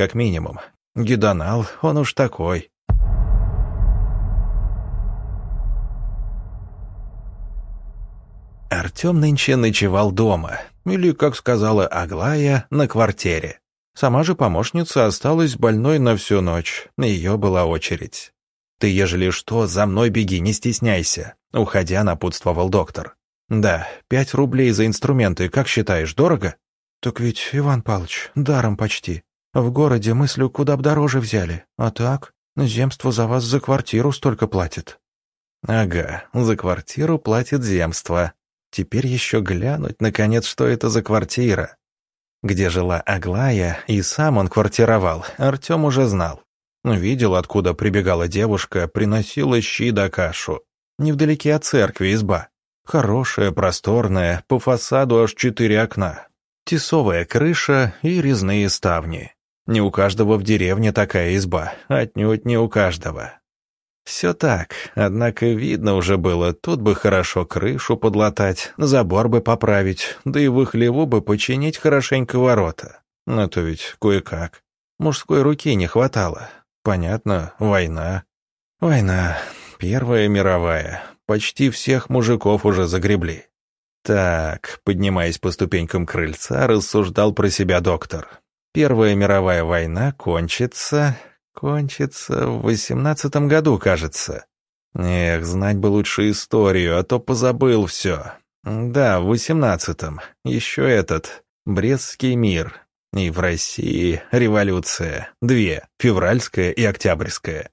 как минимум. Гидонал, он уж такой. Артем нынче ночевал дома, или, как сказала Аглая, на квартире. Сама же помощница осталась больной на всю ночь, ее была очередь. «Ты, ежели что, за мной беги, не стесняйся», — уходя напутствовал доктор. «Да, пять рублей за инструменты, как считаешь, дорого?» «Так ведь, Иван Павлович, даром почти. В городе мыслю куда б дороже взяли, а так, земство за вас за квартиру столько платит». «Ага, за квартиру платит земство. Теперь еще глянуть, наконец, что это за квартира». Где жила Аглая, и сам он квартировал, Артем уже знал. Видел, откуда прибегала девушка, приносила щи да кашу. Невдалеке от церкви изба. Хорошая, просторная, по фасаду аж четыре окна. Тесовая крыша и резные ставни. Не у каждого в деревне такая изба, отнюдь не у каждого. Все так, однако видно уже было, тут бы хорошо крышу подлатать, забор бы поправить, да и в их леву бы починить хорошенько ворота. Но то ведь кое-как. Мужской руки не хватало. Понятно, война. Война. Первая мировая. Почти всех мужиков уже загребли. Так, поднимаясь по ступенькам крыльца, рассуждал про себя доктор. Первая мировая война кончится... Кончится в восемнадцатом году, кажется. Эх, знать бы лучше историю, а то позабыл все. Да, в восемнадцатом. Еще этот. Брестский мир. И в России революция. Две. Февральская и Октябрьская.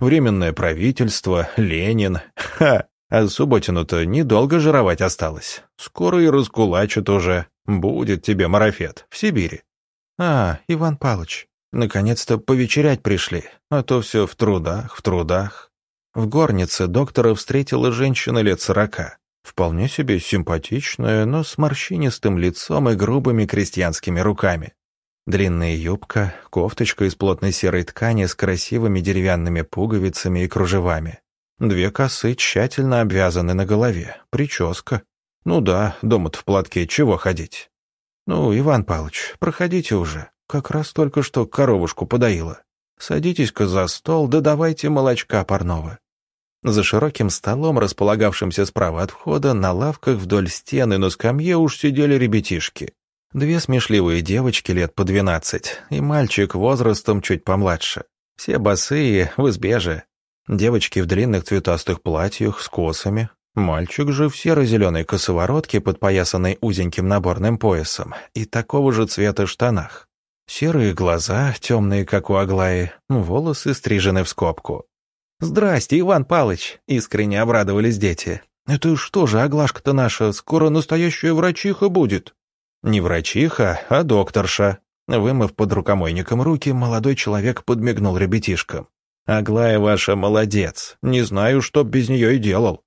Временное правительство, Ленин. Ха! А Субботину-то недолго жировать осталось. Скоро и раскулачат уже. Будет тебе марафет в Сибири. А, Иван Павлович, наконец-то повечерять пришли, а то все в трудах, в трудах. В горнице доктора встретила женщина лет сорока. Вполне себе симпатичная, но с морщинистым лицом и грубыми крестьянскими руками. Длинная юбка, кофточка из плотной серой ткани с красивыми деревянными пуговицами и кружевами. Две косы тщательно обвязаны на голове, прическа. Ну да, дома-то в платке чего ходить? Ну, Иван Павлович, проходите уже. Как раз только что коровушку подоила. Садитесь-ка за стол, да давайте молочка парного. За широким столом, располагавшимся справа от входа, на лавках вдоль стены на скамье уж сидели ребятишки. Две смешливые девочки лет по двенадцать и мальчик возрастом чуть помладше. Все босые, в избе же, Девочки в длинных цветастых платьях с косами. Мальчик же в серо-зеленой косоворотке, подпоясанной узеньким наборным поясом, и такого же цвета штанах. Серые глаза, темные, как у Аглаи, волосы стрижены в скобку. «Здрасте, Иван Палыч!» — искренне обрадовались дети. «Это что же, Аглашка-то наша, скоро настоящая врачиха будет?» «Не врачиха, а докторша». Вымыв под рукомойником руки, молодой человек подмигнул ребятишкам. Аглая ваша молодец. Не знаю, что без нее и делал».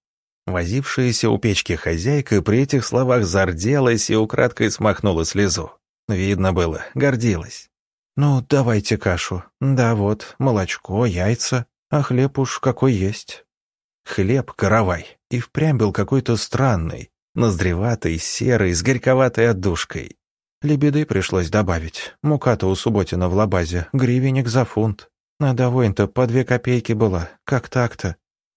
Возившаяся у печки хозяйка при этих словах зарделась и украдкой смахнула слезу. Видно было, гордилась. «Ну, давайте кашу. Да вот, молочко, яйца, а хлеб уж какой есть». Хлеб каравай и впрямь был какой-то странный, ноздреватый, серый, с горьковатой отдушкой. Лебеды пришлось добавить. Мука-то у Субботина в лабазе, гривенник за фунт. А довольно-то по две копейки было, как так-то.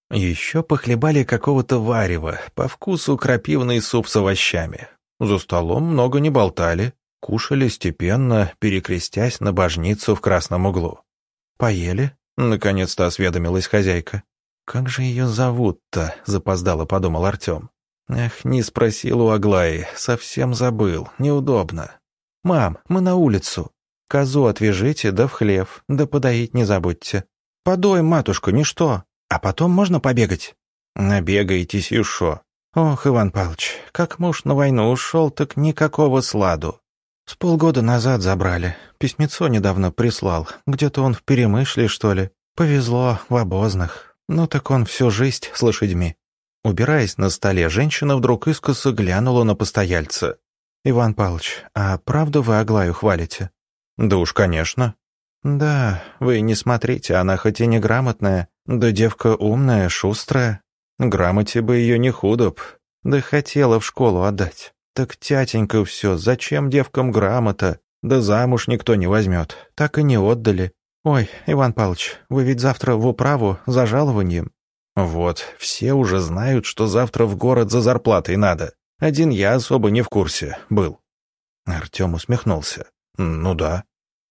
Еще похлебали какого-то варева, по вкусу крапивный суп с овощами. За столом много не болтали, кушали степенно, перекрестясь на божницу в красном углу. «Поели?» — наконец-то осведомилась хозяйка. «Как же ее зовут-то?» — запоздало подумал Артем. «Эх, не спросил у Аглаи, совсем забыл, неудобно. Мам, мы на улицу». Козу отвяжите, да в хлев, да подоить не забудьте. Подоем, матушка, ничто. А потом можно побегать? Набегаетесь и. Ох, Иван Павлович, как муж на войну ушел, так никакого сладу. С полгода назад забрали. Письмецо недавно прислал. Где-то он в Перемышле, что ли. Повезло, в обозных. Ну так он всю жизнь с лошадьми. Убираясь на столе, женщина вдруг искоса глянула на постояльца. «Иван Павлович, а правда вы Аглаю хвалите?» «Да уж, конечно». «Да, вы не смотрите, она хоть и неграмотная, да девка умная, шустрая. Грамоте бы ее не худо б, да хотела в школу отдать. Так тятенька все, зачем девкам грамота? Да замуж никто не возьмет. Так и не отдали. Ой, Иван Павлович, вы ведь завтра в управу за жалованием. Вот, все уже знают, что завтра в город за зарплатой надо. Один я особо не в курсе был. Артем усмехнулся. Ну да.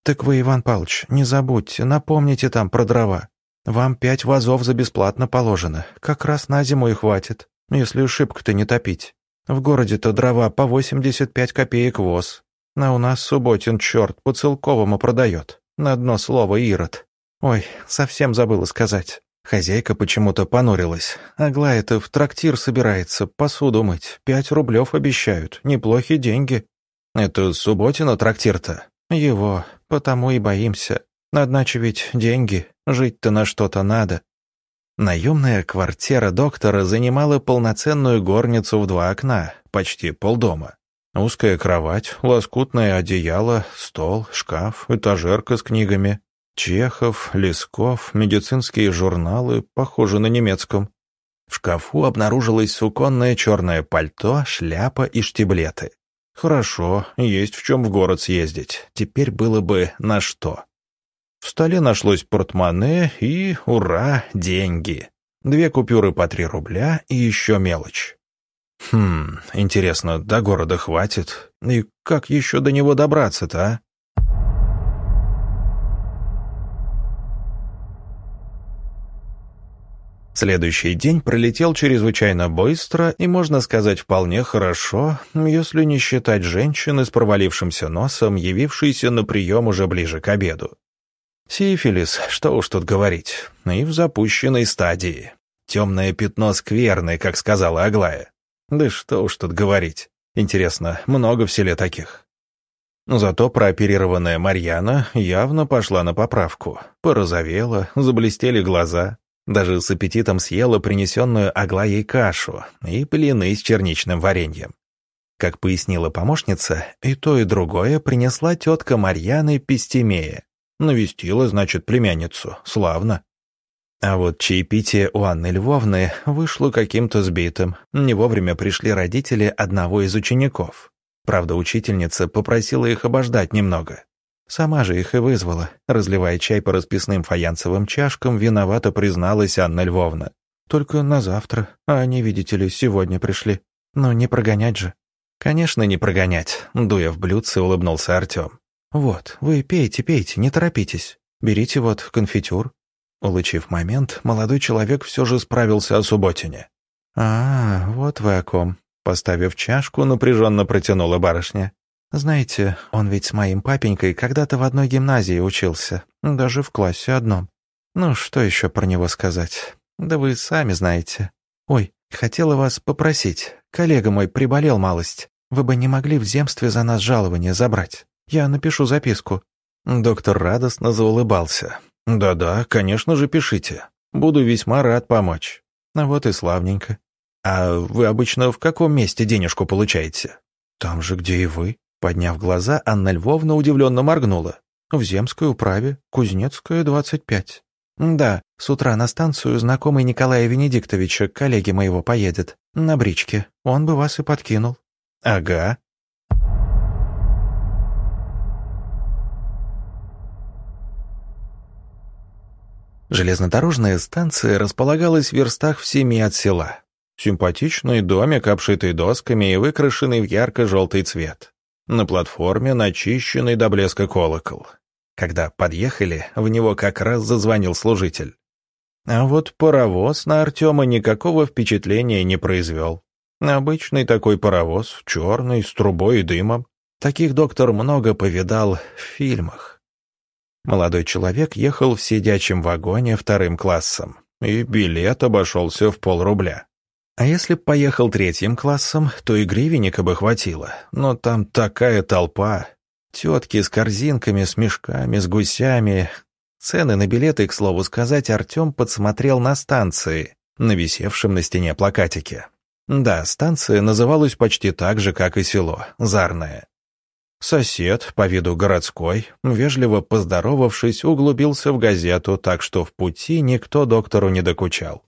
Так вы, Иван Павлович, не забудьте, напомните там про дрова. Вам пять вазов за бесплатно положено. Как раз на зиму и хватит, если шибко-то не топить. В городе-то дрова по 85 копеек воз. А у нас Субботин черт по целковому продает. На одно слово Ирод. Ой, совсем забыла сказать. Хозяйка почему-то понурилась. Аглая-то в трактир собирается, посуду мыть. Пять рублев обещают, неплохие деньги. Это Субботина трактир-то? Его, потому и боимся. Одначе ведь деньги, жить-то на что-то надо. Наемная квартира доктора занимала полноценную горницу в два окна, почти полдома. Узкая кровать, лоскутное одеяло, стол, шкаф, этажерка с книгами. Чехов, Лесков, медицинские журналы, похоже на немецком. В шкафу обнаружилось суконное черное пальто, шляпа и штиблеты. Хорошо, есть в чем в город съездить. Теперь было бы на что. В столе нашлось портмоне и, ура, деньги. Две купюры по три рубля и еще мелочь. Хм, интересно, до города хватит? И как еще до него добраться-то, а? Следующий день пролетел чрезвычайно быстро и, можно сказать, вполне хорошо, если не считать женщины с провалившимся носом, явившейся на прием уже ближе к обеду. Сифилис, что уж тут говорить, и в запущенной стадии. Темное пятно скверное, как сказала Аглая. Да что уж тут говорить. Интересно, много в селе таких. Зато прооперированная Марьяна явно пошла на поправку. Порозовела, заблестели глаза, даже с аппетитом съела принесенную Аглаей кашу и блины с черничным вареньем. Как пояснила помощница, и то, и другое принесла тетка Марьяны Пестемея. Навестила, значит, племянницу. Славно. А вот чаепитие у Анны Львовны вышло каким-то сбитым. Не вовремя пришли родители одного из учеников. Правда, учительница попросила их обождать немного. Сама же их и вызвала. Разливая чай по расписным фаянсовым чашкам, виновато призналась Анна Львовна. «Только на завтра, а они, видите ли, сегодня пришли. Но не прогонять же». «Конечно, не прогонять», — дуя в блюдце, улыбнулся Артем. «Вот, вы пейте, пейте, не торопитесь. Берите вот конфитюр». Улучив момент, молодой человек все же справился о субботине. «А, вот вы о ком», — поставив чашку, напряженно протянула барышня. Знаете, он ведь с моим папенькой когда-то в одной гимназии учился, даже в классе одном. Ну, что еще про него сказать? Да вы сами знаете. Ой, хотела вас попросить. Коллега мой приболел малость. Вы бы не могли в земстве за нас жалование забрать? Я напишу записку». Доктор радостно заулыбался. «Да-да, конечно же, пишите. Буду весьма рад помочь». А вот и славненько. «А вы обычно в каком месте денежку получаете?» «Там же, где и вы», Подняв глаза, Анна Львовна удивленно моргнула. «В Земской управе, Кузнецкая, 25». «Да, с утра на станцию знакомый Николая Венедиктовича, коллеги моего, поедет. На бричке. Он бы вас и подкинул». «Ага». Железнодорожная станция располагалась в верстах в семи от села. Симпатичный домик, обшитый досками и выкрашенный в ярко-желтый цвет. На платформе начищенный до блеска колокол. Когда подъехали, в него как раз зазвонил служитель. А вот паровоз на Артема никакого впечатления не произвел. Обычный такой паровоз, черный, с трубой и дымом. Таких доктор много повидал в фильмах. Молодой человек ехал в сидячем вагоне вторым классом, и билет обошелся в полрубля. А если б поехал третьим классом, то и гривенника бы хватило. Но там такая толпа. Тетки с корзинками, с мешками, с гусями. Цены на билеты, к слову сказать, Артем подсмотрел на станции, на висевшем на стене плакатике. Да, станция называлась почти так же, как и село, Зарное. Сосед, по виду городской, вежливо поздоровавшись, углубился в газету, так что в пути никто доктору не докучал.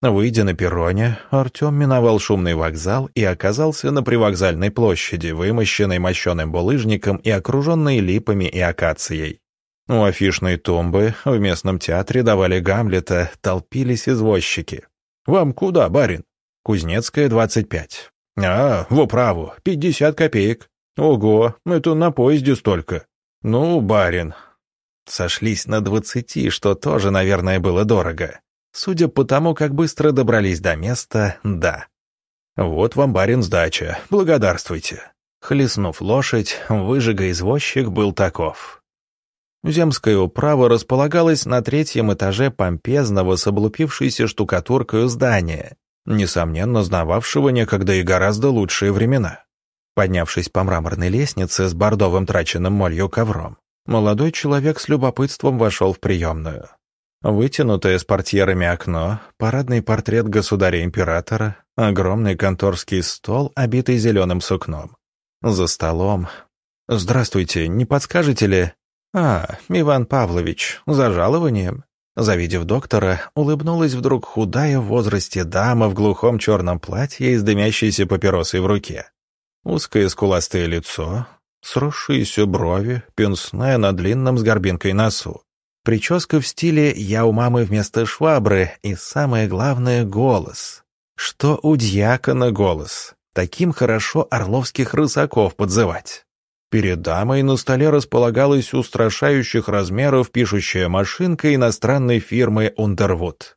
Выйдя на перроне, Артем миновал шумный вокзал и оказался на привокзальной площади, вымощенной мощеным булыжником и окруженной липами и акацией. У афишной тумбы в местном театре давали Гамлета, толпились извозчики. «Вам куда, барин?» «Кузнецкая, 25». «А, в управу, 50 копеек». «Ого, это на поезде столько». «Ну, барин». Сошлись на двадцати, что тоже, наверное, было дорого. Судя по тому, как быстро добрались до места, да. «Вот вам, барин, сдача. Благодарствуйте». Хлестнув лошадь, выжига-извозчик был таков. Земская управа располагалась на третьем этаже помпезного с облупившейся штукатуркой здания, несомненно, знававшего некогда и гораздо лучшие времена. Поднявшись по мраморной лестнице с бордовым траченным молью ковром, молодой человек с любопытством вошел в приемную. Вытянутое с портьерами окно, парадный портрет государя-императора, огромный конторский стол, обитый зеленым сукном. За столом... «Здравствуйте, не подскажете ли...» «А, Иван Павлович, за жалованием?» Завидев доктора, улыбнулась вдруг худая в возрасте дама в глухом черном платье и с дымящейся папиросой в руке. Узкое скуластое лицо, сросшиеся брови, пенсная на длинном с горбинкой носу. Прическа в стиле «я у мамы вместо швабры» и, самое главное, голос. Что у дьякона голос? Таким хорошо орловских рысаков подзывать. Перед дамой на столе располагалась устрашающих размеров пишущая машинка иностранной фирмы «Ундервуд».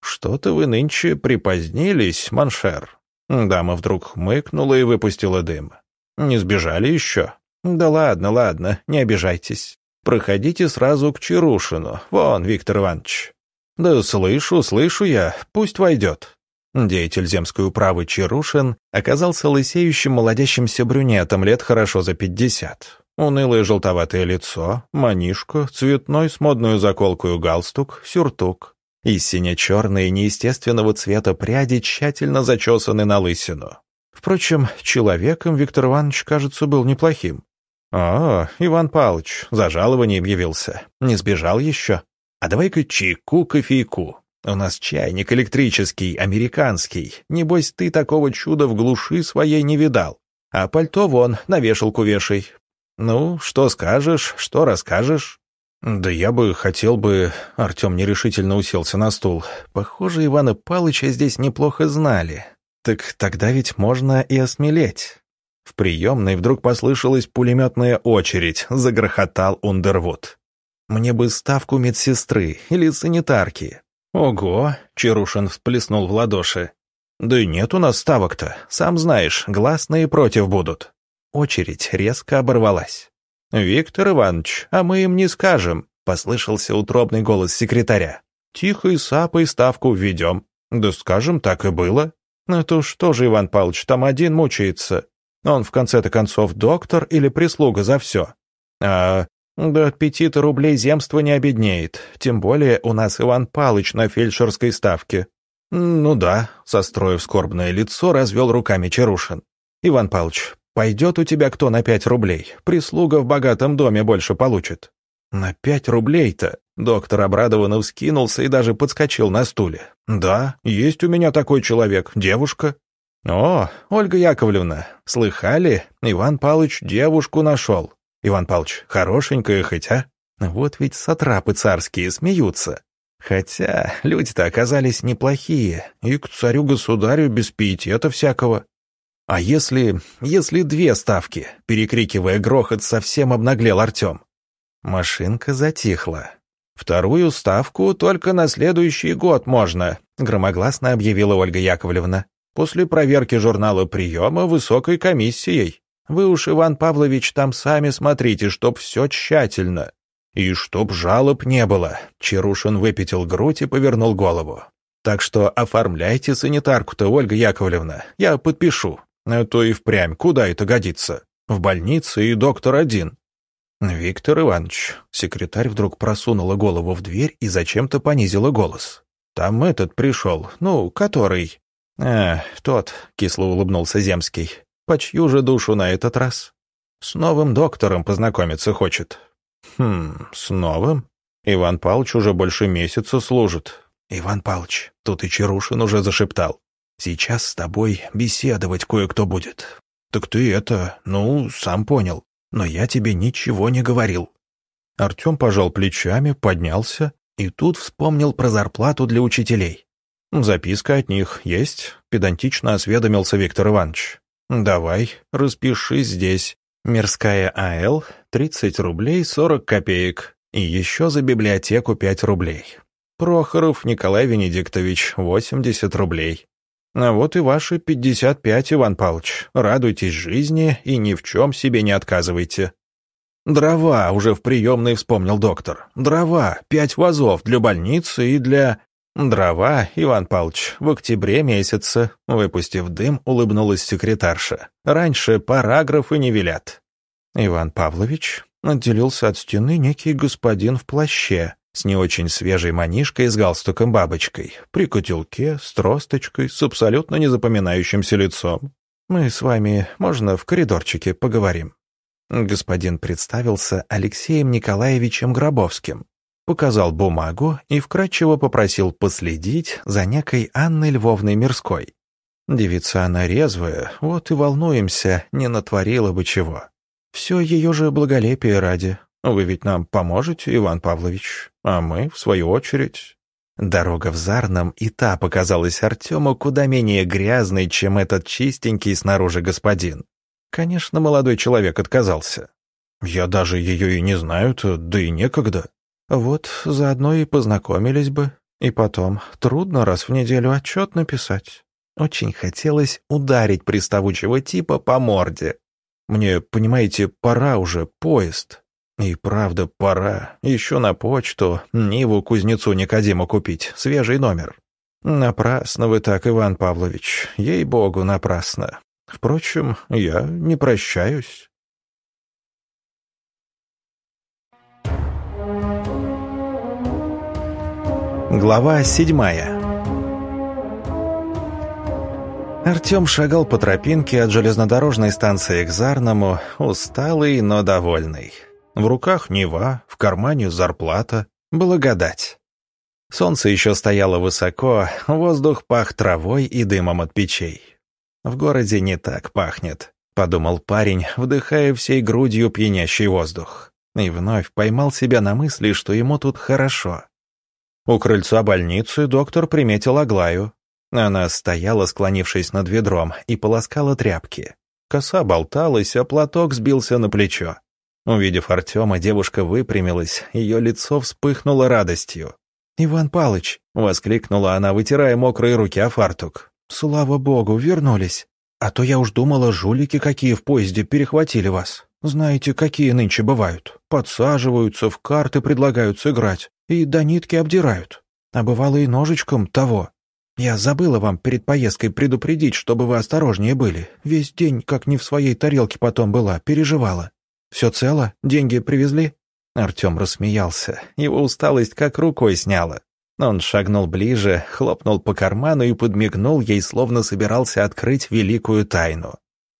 «Что-то вы нынче припозднились, маншер». Дама вдруг хмыкнула и выпустила дым. «Не сбежали еще?» «Да ладно, ладно, не обижайтесь. Проходите сразу к Чарушину. Вон, Виктор Иванович». «Да слышу, слышу я. Пусть войдет». Деятель земской управы Чарушин оказался лысеющим молодящимся брюнетом лет хорошо за пятьдесят. Унылое желтоватое лицо, манишку, цветной с модную заколкою галстук, сюртук. И сине-черные неестественного цвета пряди тщательно зачесаны на лысину. Впрочем, человеком Виктор Иванович, кажется, был неплохим. «О, Иван Павлович, за жалованием явился. Не сбежал еще? А давай-ка чайку, кофейку. У нас чайник электрический, американский. Небось, ты такого чуда в глуши своей не видал. А пальто вон, на вешалку вешай. Ну, что скажешь, что расскажешь?» «Да я бы хотел бы...» Артем нерешительно уселся на стул. «Похоже, Ивана Палыча здесь неплохо знали. Так тогда ведь можно и осмелеть». В приемной вдруг послышалась пулеметная очередь, загрохотал Ундервуд. «Мне бы ставку медсестры или санитарки». «Ого!» — Чарушин всплеснул в ладоши. «Да нет у нас ставок-то, сам знаешь, гласные против будут». Очередь резко оборвалась. «Виктор Иванович, а мы им не скажем», — послышался утробный голос секретаря. «Тихо и сапой ставку введем». «Да скажем, так и было». «Ну то что же, Иван Павлович, там один мучается. Он в конце-то концов доктор или прислуга за все? А до пяти-то рублей земства не обеднеет, тем более у нас Иван Палыч на фельдшерской ставке. Ну да, состроив скорбное лицо, развел руками Чарушин. Иван Палыч, пойдет у тебя кто на пять рублей? Прислуга в богатом доме больше получит. На пять рублей-то? Доктор обрадованно вскинулся и даже подскочил на стуле. «Да, есть у меня такой человек, девушка. «О, Ольга Яковлевна, слыхали? Иван Павлович девушку нашел. Иван Павлович, хорошенькая хоть, а? Вот ведь сатрапы царские смеются. Хотя люди-то оказались неплохие, и к царю-государю без пиетета всякого. А если... если две ставки?» Перекрикивая грохот, совсем обнаглел Артем. Машинка затихла. «Вторую ставку только на следующий год можно», громогласно объявила Ольга Яковлевна после проверки журнала приема высокой комиссией. Вы уж, Иван Павлович, там сами смотрите, чтоб все тщательно. И чтоб жалоб не было. Чарушин выпятил грудь и повернул голову. Так что оформляйте санитарку-то, Ольга Яковлевна. Я подпишу. А то и впрямь, куда это годится? В больнице и доктор один. Виктор Иванович. Секретарь вдруг просунула голову в дверь и зачем-то понизила голос. Там этот пришел, ну, который... «А, тот», — кисло улыбнулся Земский. «По чью же душу на этот раз?» «С новым доктором познакомиться хочет». «Хм, с новым?» Иван Павлович уже больше месяца служит. Иван Павлович, тут и Чарушин уже зашептал. Сейчас с тобой беседовать кое-кто будет. Так ты это, ну, сам понял. Но я тебе ничего не говорил. Артем пожал плечами, поднялся и тут вспомнил про зарплату для учителей. «Записка от них есть?» — педантично осведомился Виктор Иванович. «Давай, распиши здесь. Мирская АЛ, 30 рублей 40 копеек. И еще за библиотеку 5 рублей. Прохоров Николай Венедиктович, 80 рублей. А вот и ваши 55, Иван Павлович. Радуйтесь жизни и ни в чем себе не отказывайте. «Дрова», — уже в приемной вспомнил доктор. «Дрова, пять вазов для больницы и для...» «Дрова, Иван Павлович, в октябре месяце», — выпустив дым, улыбнулась секретарша. «Раньше параграфы не велят». Иван Павлович отделился от стены некий господин в плаще с не очень свежей манишкой с галстуком-бабочкой, при котелке, с тросточкой, с абсолютно незапоминающимся лицом. «Мы с вами, можно, в коридорчике поговорим?» Господин представился Алексеем Николаевичем Гробовским, показал бумагу и вкратчиво попросил последить за некой Анной Львовной Мирской. Девица она резвая, вот и волнуемся, не натворила бы чего. Все ее же благолепие ради. Вы ведь нам поможете, Иван Павлович, а мы, в свою очередь. Дорога в Зарном и та показалась Артему куда менее грязной, чем этот чистенький снаружи господин. Конечно, молодой человек отказался. Я даже ее и не знаю, -то, да и некогда. Вот заодно и познакомились бы. И потом, трудно раз в неделю отчет написать. Очень хотелось ударить приставучего типа по морде. Мне, понимаете, пора уже, поезд. И правда, пора. Еще на почту Ниву кузнецу Никодиму купить, свежий номер. Напрасно вы так, Иван Павлович. Ей-богу, напрасно. Впрочем, я не прощаюсь. Глава седьмая Артем шагал по тропинке от железнодорожной станции к Зарному, усталый, но довольный. В руках Нева, в кармане зарплата, благодать. Солнце еще стояло высоко, воздух пах травой и дымом от печей. В городе не так пахнет», — подумал парень, вдыхая всей грудью пьянящий воздух. И вновь поймал себя на мысли, что ему тут хорошо. У крыльца больницы доктор приметил Аглаю. Она стояла, склонившись над ведром, и полоскала тряпки. Коса болталась, а платок сбился на плечо. Увидев Артема, девушка выпрямилась, ее лицо вспыхнуло радостью. «Иван Палыч!» — воскликнула она, вытирая мокрые руки о фартук. «Слава богу, вернулись. А то я уж думала, жулики какие в поезде перехватили вас. Знаете, какие нынче бывают. Подсаживаются, в карты предлагают сыграть и до нитки обдирают. А бывало и ножичком того. Я забыла вам перед поездкой предупредить, чтобы вы осторожнее были. Весь день, как не в своей тарелке потом была, переживала. Все цело? Деньги привезли?» Артем рассмеялся. Его усталость как рукой сняла. Он шагнул ближе, хлопнул по карману и подмигнул ей, словно собирался открыть великую тайну.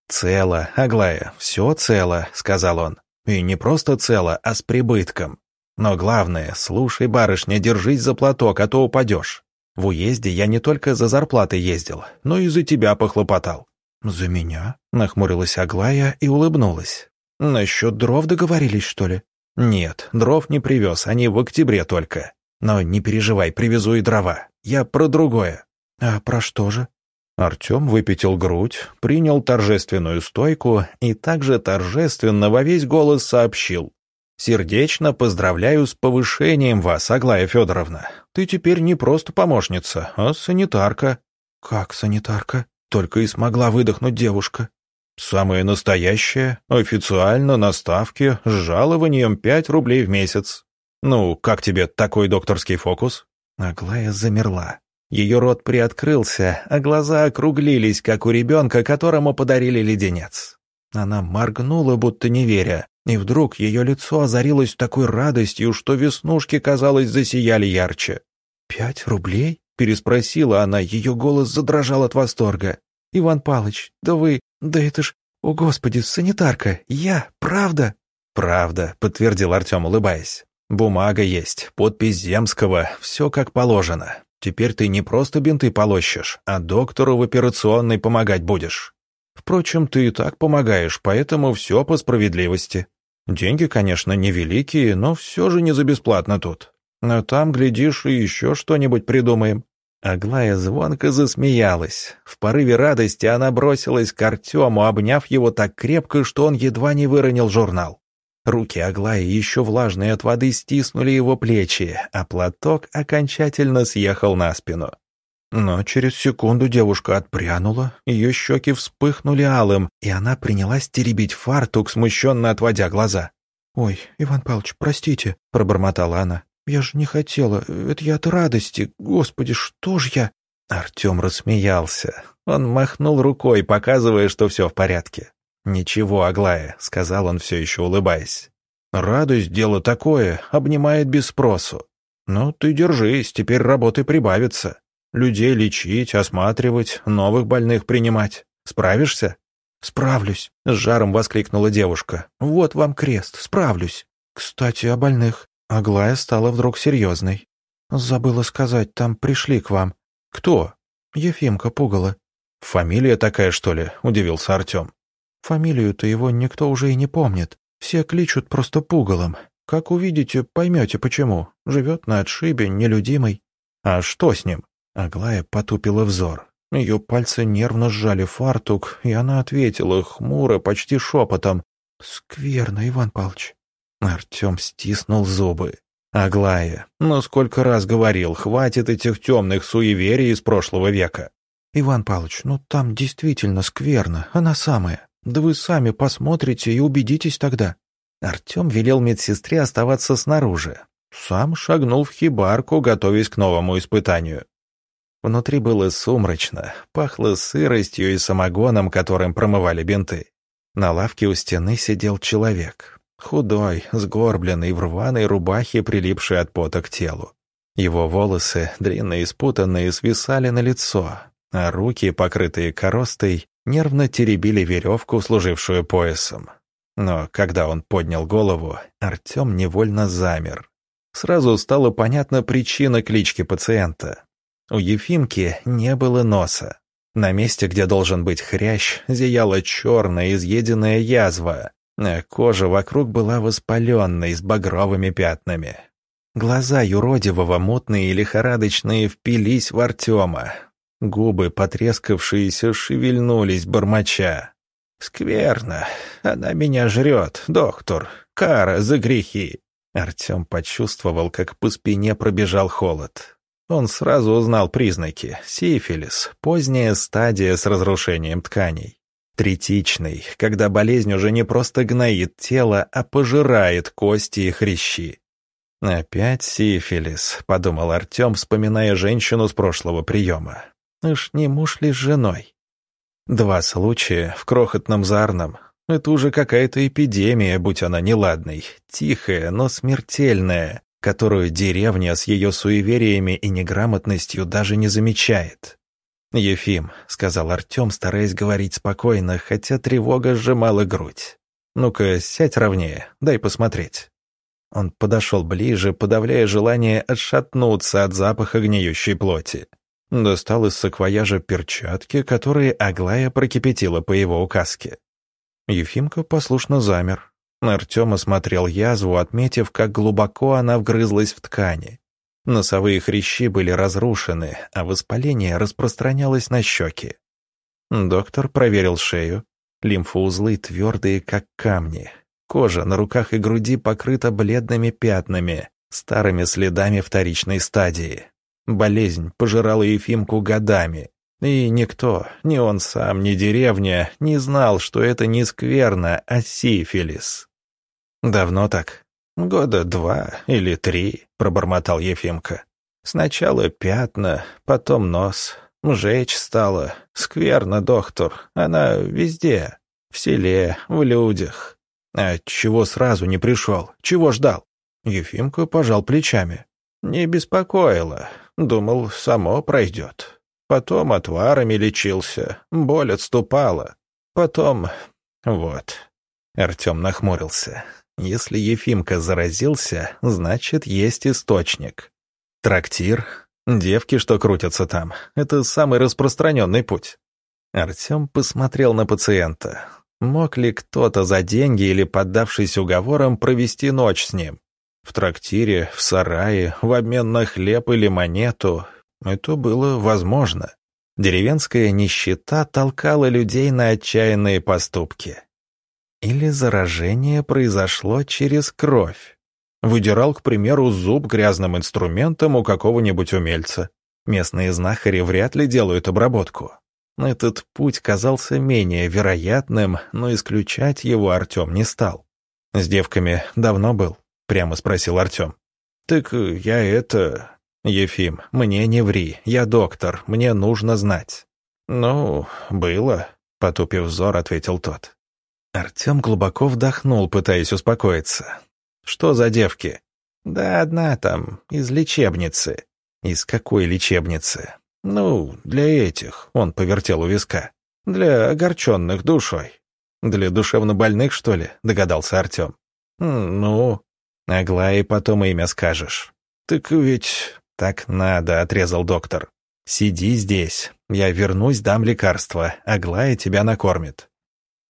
«Цело, Аглая, все цело», — сказал он. «И не просто цело, а с прибытком. Но главное, слушай, барышня, держись за платок, а то упадешь. В уезде я не только за зарплатой ездил, но и за тебя похлопотал». «За меня?» — нахмурилась Аглая и улыбнулась. «Насчет дров договорились, что ли?» «Нет, дров не привез, они в октябре только. Но не переживай, привезу и дрова. Я про другое». «А про что же?» Артем выпятил грудь, принял торжественную стойку и также торжественно во весь голос сообщил. «Сердечно поздравляю с повышением вас, Аглая Федоровна. Ты теперь не просто помощница, а санитарка». «Как санитарка?» — только и смогла выдохнуть девушка. «Самое настоящее, официально на ставке, с жалованием пять рублей в месяц. «Ну, как тебе такой докторский фокус?» Аглая замерла. Ее рот приоткрылся, а глаза округлились, как у ребенка, которому подарили леденец. Она моргнула, будто не веря, и вдруг ее лицо озарилось такой радостью, что веснушки, казалось, засияли ярче. «Пять рублей?» — переспросила она, ее голос задрожал от восторга. «Иван Палыч, да вы... да это ж... О, Господи, санитарка! Я... Правда?» «Правда», — подтвердил Артем, улыбаясь. Бумага есть, подпись Земского, все как положено. Теперь ты не просто бинты полощешь, а доктору в операционной помогать будешь. Впрочем, ты и так помогаешь, поэтому все по справедливости. Деньги, конечно, невеликие, но все же не за бесплатно тут. Но там, глядишь, и еще что-нибудь придумаем». Аглая звонко засмеялась. В порыве радости она бросилась к Артему, обняв его так крепко, что он едва не выронил журнал. Руки Аглаи, еще влажные от воды, стиснули его плечи, а платок окончательно съехал на спину. Но через секунду девушка отпрянула, ее щеки вспыхнули алым, и она принялась теребить фартук, смущенно отводя глаза. «Ой, Иван Павлович, простите», — пробормотала она. «Я же не хотела, это я от радости. Господи, что ж я...» Артем рассмеялся. Он махнул рукой, показывая, что все в порядке. «Ничего, Аглая», — сказал он, все еще улыбаясь. «Радость — дело такое, обнимает без спросу. Ну, ты держись, теперь работы прибавится. Людей лечить, осматривать, новых больных принимать. Справишься?» «Справлюсь», — с жаром воскликнула девушка. «Вот вам крест, справлюсь. Кстати, о больных». Аглая стала вдруг серьезной. «Забыла сказать, там пришли к вам». «Кто?» «Ефимка Пугало». «Фамилия такая, что ли?» — удивился Артем. «Фамилию-то его никто уже и не помнит. Все кличут просто Пугалом. Как увидите, поймете почему. Живет на отшибе, нелюдимый». «А что с ним?» Аглая потупила взор. Ее пальцы нервно сжали фартук, и она ответила хмуро, почти шепотом. «Скверно, Иван Павлович». Артем стиснул зубы. «Аглая, ну сколько раз говорил, хватит этих темных суеверий из прошлого века». «Иван Павлович, ну там действительно скверно, она самая. Да вы сами посмотрите и убедитесь тогда». Артем велел медсестре оставаться снаружи. Сам шагнул в хибарку, готовясь к новому испытанию. Внутри было сумрачно, пахло сыростью и самогоном, которым промывали бинты. На лавке у стены сидел человек. Худой, сгорбленный, в рваной рубахе, прилипшей от пота к телу. Его волосы, длинные и спутанные, свисали на лицо, а руки, покрытые коростой, нервно теребили веревку, служившую поясом. Но когда он поднял голову, Артем невольно замер. Сразу стала понятна причина клички пациента. У Ефимки не было носа. На месте, где должен быть хрящ, зияла черная изъеденная язва, а кожа вокруг была воспаленной с багровыми пятнами. Глаза юродивого, мутные и лихорадочные, впились в Артема. Губы, потрескавшиеся, шевельнулись, бормоча. «Скверно. Она меня жрет, доктор. Кара за грехи». Артем почувствовал, как по спине пробежал холод. Он сразу узнал признаки. Сифилис, поздняя стадия с разрушением тканей. Третичный, когда болезнь уже не просто гноит тело, а пожирает кости и хрящи. «Опять сифилис», — подумал Артем, вспоминая женщину с прошлого приема. «Уж не муж ли с женой?» Два случая в крохотном Зарном. Это уже какая-то эпидемия, будь она неладной. Тихая, но смертельная которую деревня с ее суевериями и неграмотностью даже не замечает. «Ефим», — сказал Артем, стараясь говорить спокойно, хотя тревога сжимала грудь. «Ну-ка, сядь ровнее, дай посмотреть». Он подошел ближе, подавляя желание отшатнуться от запаха гниющей плоти. Достал из саквояжа перчатки, которые Аглая прокипятила по его указке. Ефимка послушно замер, Артем осмотрел язву, отметив, как глубоко она вгрызлась в ткани. Носовые хрящи были разрушены, а воспаление распространялось на щеки. Доктор проверил шею. Лимфоузлы твердые, как камни. Кожа на руках и груди покрыта бледными пятнами, старыми следами вторичной стадии. Болезнь пожирала Ефимку годами. И никто, ни он сам, ни деревня, не знал, что это не скверно, а сифилис. «Давно так?» «Года два или три», — пробормотал Ефимка. «Сначала пятна, потом нос. Жечь стало. Скверно, доктор. Она везде. В селе, в людях. А чего сразу не пришел? Чего ждал?» Ефимка пожал плечами. «Не беспокоило. Думал, само пройдет. Потом отварами лечился. Боль отступала. Потом... Вот». Артем нахмурился. Если Ефимка заразился, значит, есть источник. Трактир, Девки, что крутятся там, это самый распространенный путь. Артем посмотрел на пациента. Мог ли кто-то за деньги или поддавшись уговорам провести ночь с ним? В трактире, в сарае, в обмен на хлеб или монету. Это было возможно. Деревенская нищета толкала людей на отчаянные поступки. Или заражение произошло через кровь. Выдирал, к примеру, зуб грязным инструментом у какого-нибудь умельца. Местные знахари вряд ли делают обработку. Этот путь казался менее вероятным, но исключать его Артем не стал. «С девками давно был?» — прямо спросил Артем. «Так я это...» «Ефим, мне не ври, я доктор, мне нужно знать». «Ну, было», — потупив взор, ответил тот. Артем глубоко вдохнул, пытаясь успокоиться. «Что за девки?» «Да одна там, из лечебницы». «Из какой лечебницы?» «Ну, для этих», — он повертел у виска. «Для огорченных душой». «Для душевнобольных, что ли?» — догадался Артем. «Ну...» «Аглае потом имя скажешь». «Так ведь...» «Так надо», — отрезал доктор. «Сиди здесь. Я вернусь, дам лекарство. Аглая тебя накормит».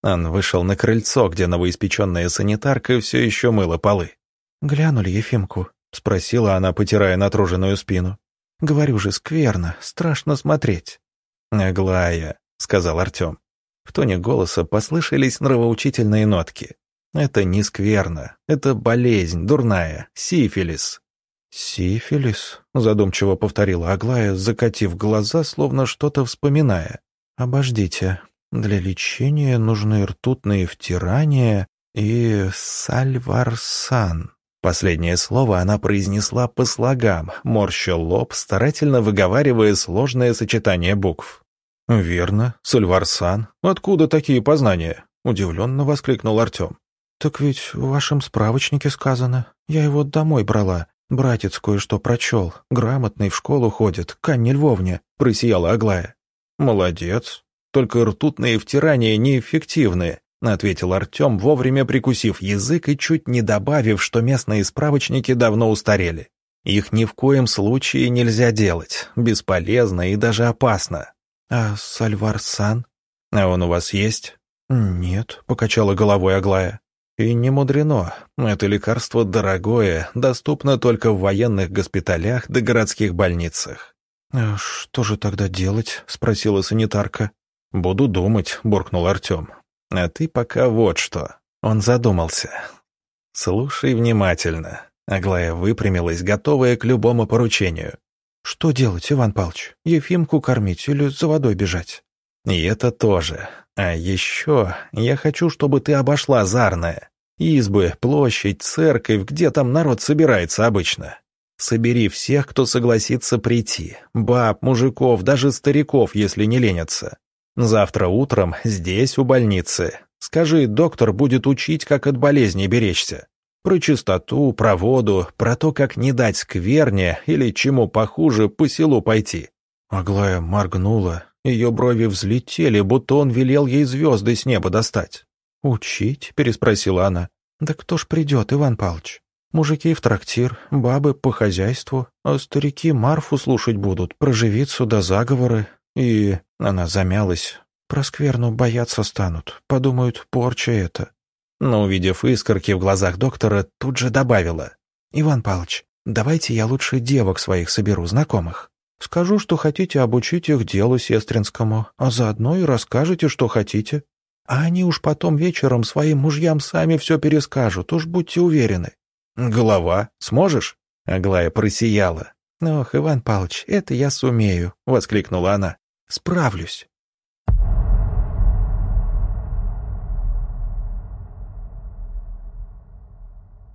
Он вышел на крыльцо, где новоиспеченная санитарка все еще мыла полы. «Глянули Ефимку?» — спросила она, потирая натруженную спину. «Говорю же, скверно, страшно смотреть». «Аглая», — сказал Артем. В тоне голоса послышались нравоучительные нотки. «Это не скверно, это болезнь, дурная, сифилис». «Сифилис?» — задумчиво повторила Аглая, закатив глаза, словно что-то вспоминая. «Обождите, для лечения нужны ртутные втирания и сальварсан. Последнее слово она произнесла по слогам, морща лоб, старательно выговаривая сложное сочетание букв. «Верно, сальварсан. Откуда такие познания?» — удивленно воскликнул Артем. «Так ведь в вашем справочнике сказано. Я его домой брала. Братец кое-что прочел. Грамотный в школу ходит, к Анне Львовне», — просияла Аглая. «Молодец только ртутные втирания неэффективны», — ответил Артем, вовремя прикусив язык и чуть не добавив, что местные справочники давно устарели. Их ни в коем случае нельзя делать, бесполезно и даже опасно. «А Сальвар-сан? А он у вас есть?» «Нет», — покачала головой Аглая. «И не мудрено. Это лекарство дорогое, доступно только в военных госпиталях да городских больницах». «А что же тогда делать?» — спросила санитарка. «Буду думать», — буркнул Артем. «А ты пока вот что». Он задумался. «Слушай внимательно». Аглая выпрямилась, готовая к любому поручению. «Что делать, Иван Павлович? Ефимку кормить или за водой бежать?» «И это тоже. А еще я хочу, чтобы ты обошла Зарное. Избы, площадь, церковь, где там народ собирается обычно. Собери всех, кто согласится прийти. Баб, мужиков, даже стариков, если не ленятся. Завтра утром здесь, у больницы. Скажи, доктор будет учить, как от болезни беречься. Про чистоту, про воду, про то, как не дать скверне или чему похуже по селу пойти». Аглая моргнула. Ее брови взлетели, будто он велел ей звезды с неба достать. «Учить?» — переспросила она. «Да кто ж придет, Иван Павлович? Мужики в трактир, бабы по хозяйству, а старики Марфу слушать будут, проживицу да заговоры. И она замялась. Про скверну бояться станут, подумают, порча это. Но, увидев искорки в глазах доктора, тут же добавила. «Иван Павлович, давайте я лучше девок своих соберу, знакомых. Скажу, что хотите обучить их делу сестринскому, а заодно и расскажете, что хотите. А они уж потом вечером своим мужьям сами все перескажут, уж будьте уверены». «Голова, сможешь?» Аглая просияла. «Ох, Иван Павлович, это я сумею», — воскликнула она. Справлюсь.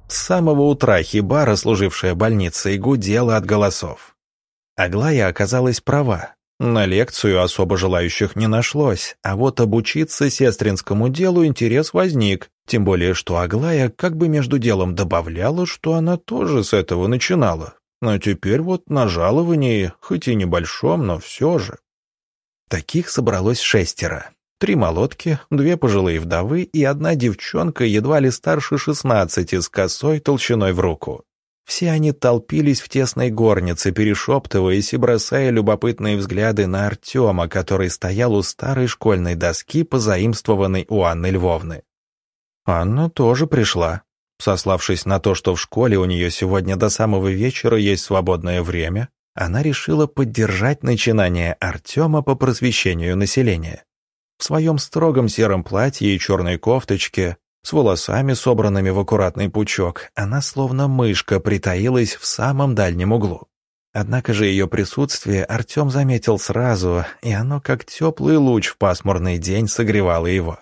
С самого утра хибара, служившая больницей, гудела от голосов. Аглая оказалась права. На лекцию особо желающих не нашлось, а вот обучиться сестринскому делу интерес возник, тем более что Аглая как бы между делом добавляла, что она тоже с этого начинала. А теперь вот на жаловании, хоть и небольшом, но все же. Таких собралось шестеро. Три молотки, две пожилые вдовы и одна девчонка, едва ли старше шестнадцати, с косой толщиной в руку. Все они толпились в тесной горнице, перешептываясь и бросая любопытные взгляды на Артема, который стоял у старой школьной доски, позаимствованной у Анны Львовны. Анна тоже пришла, сославшись на то, что в школе у нее сегодня до самого вечера есть свободное время, она решила поддержать начинание Артема по просвещению населения. В своем строгом сером платье и черной кофточке с волосами, собранными в аккуратный пучок, она словно мышка притаилась в самом дальнем углу. Однако же ее присутствие Артем заметил сразу, и оно как теплый луч в пасмурный день согревало его.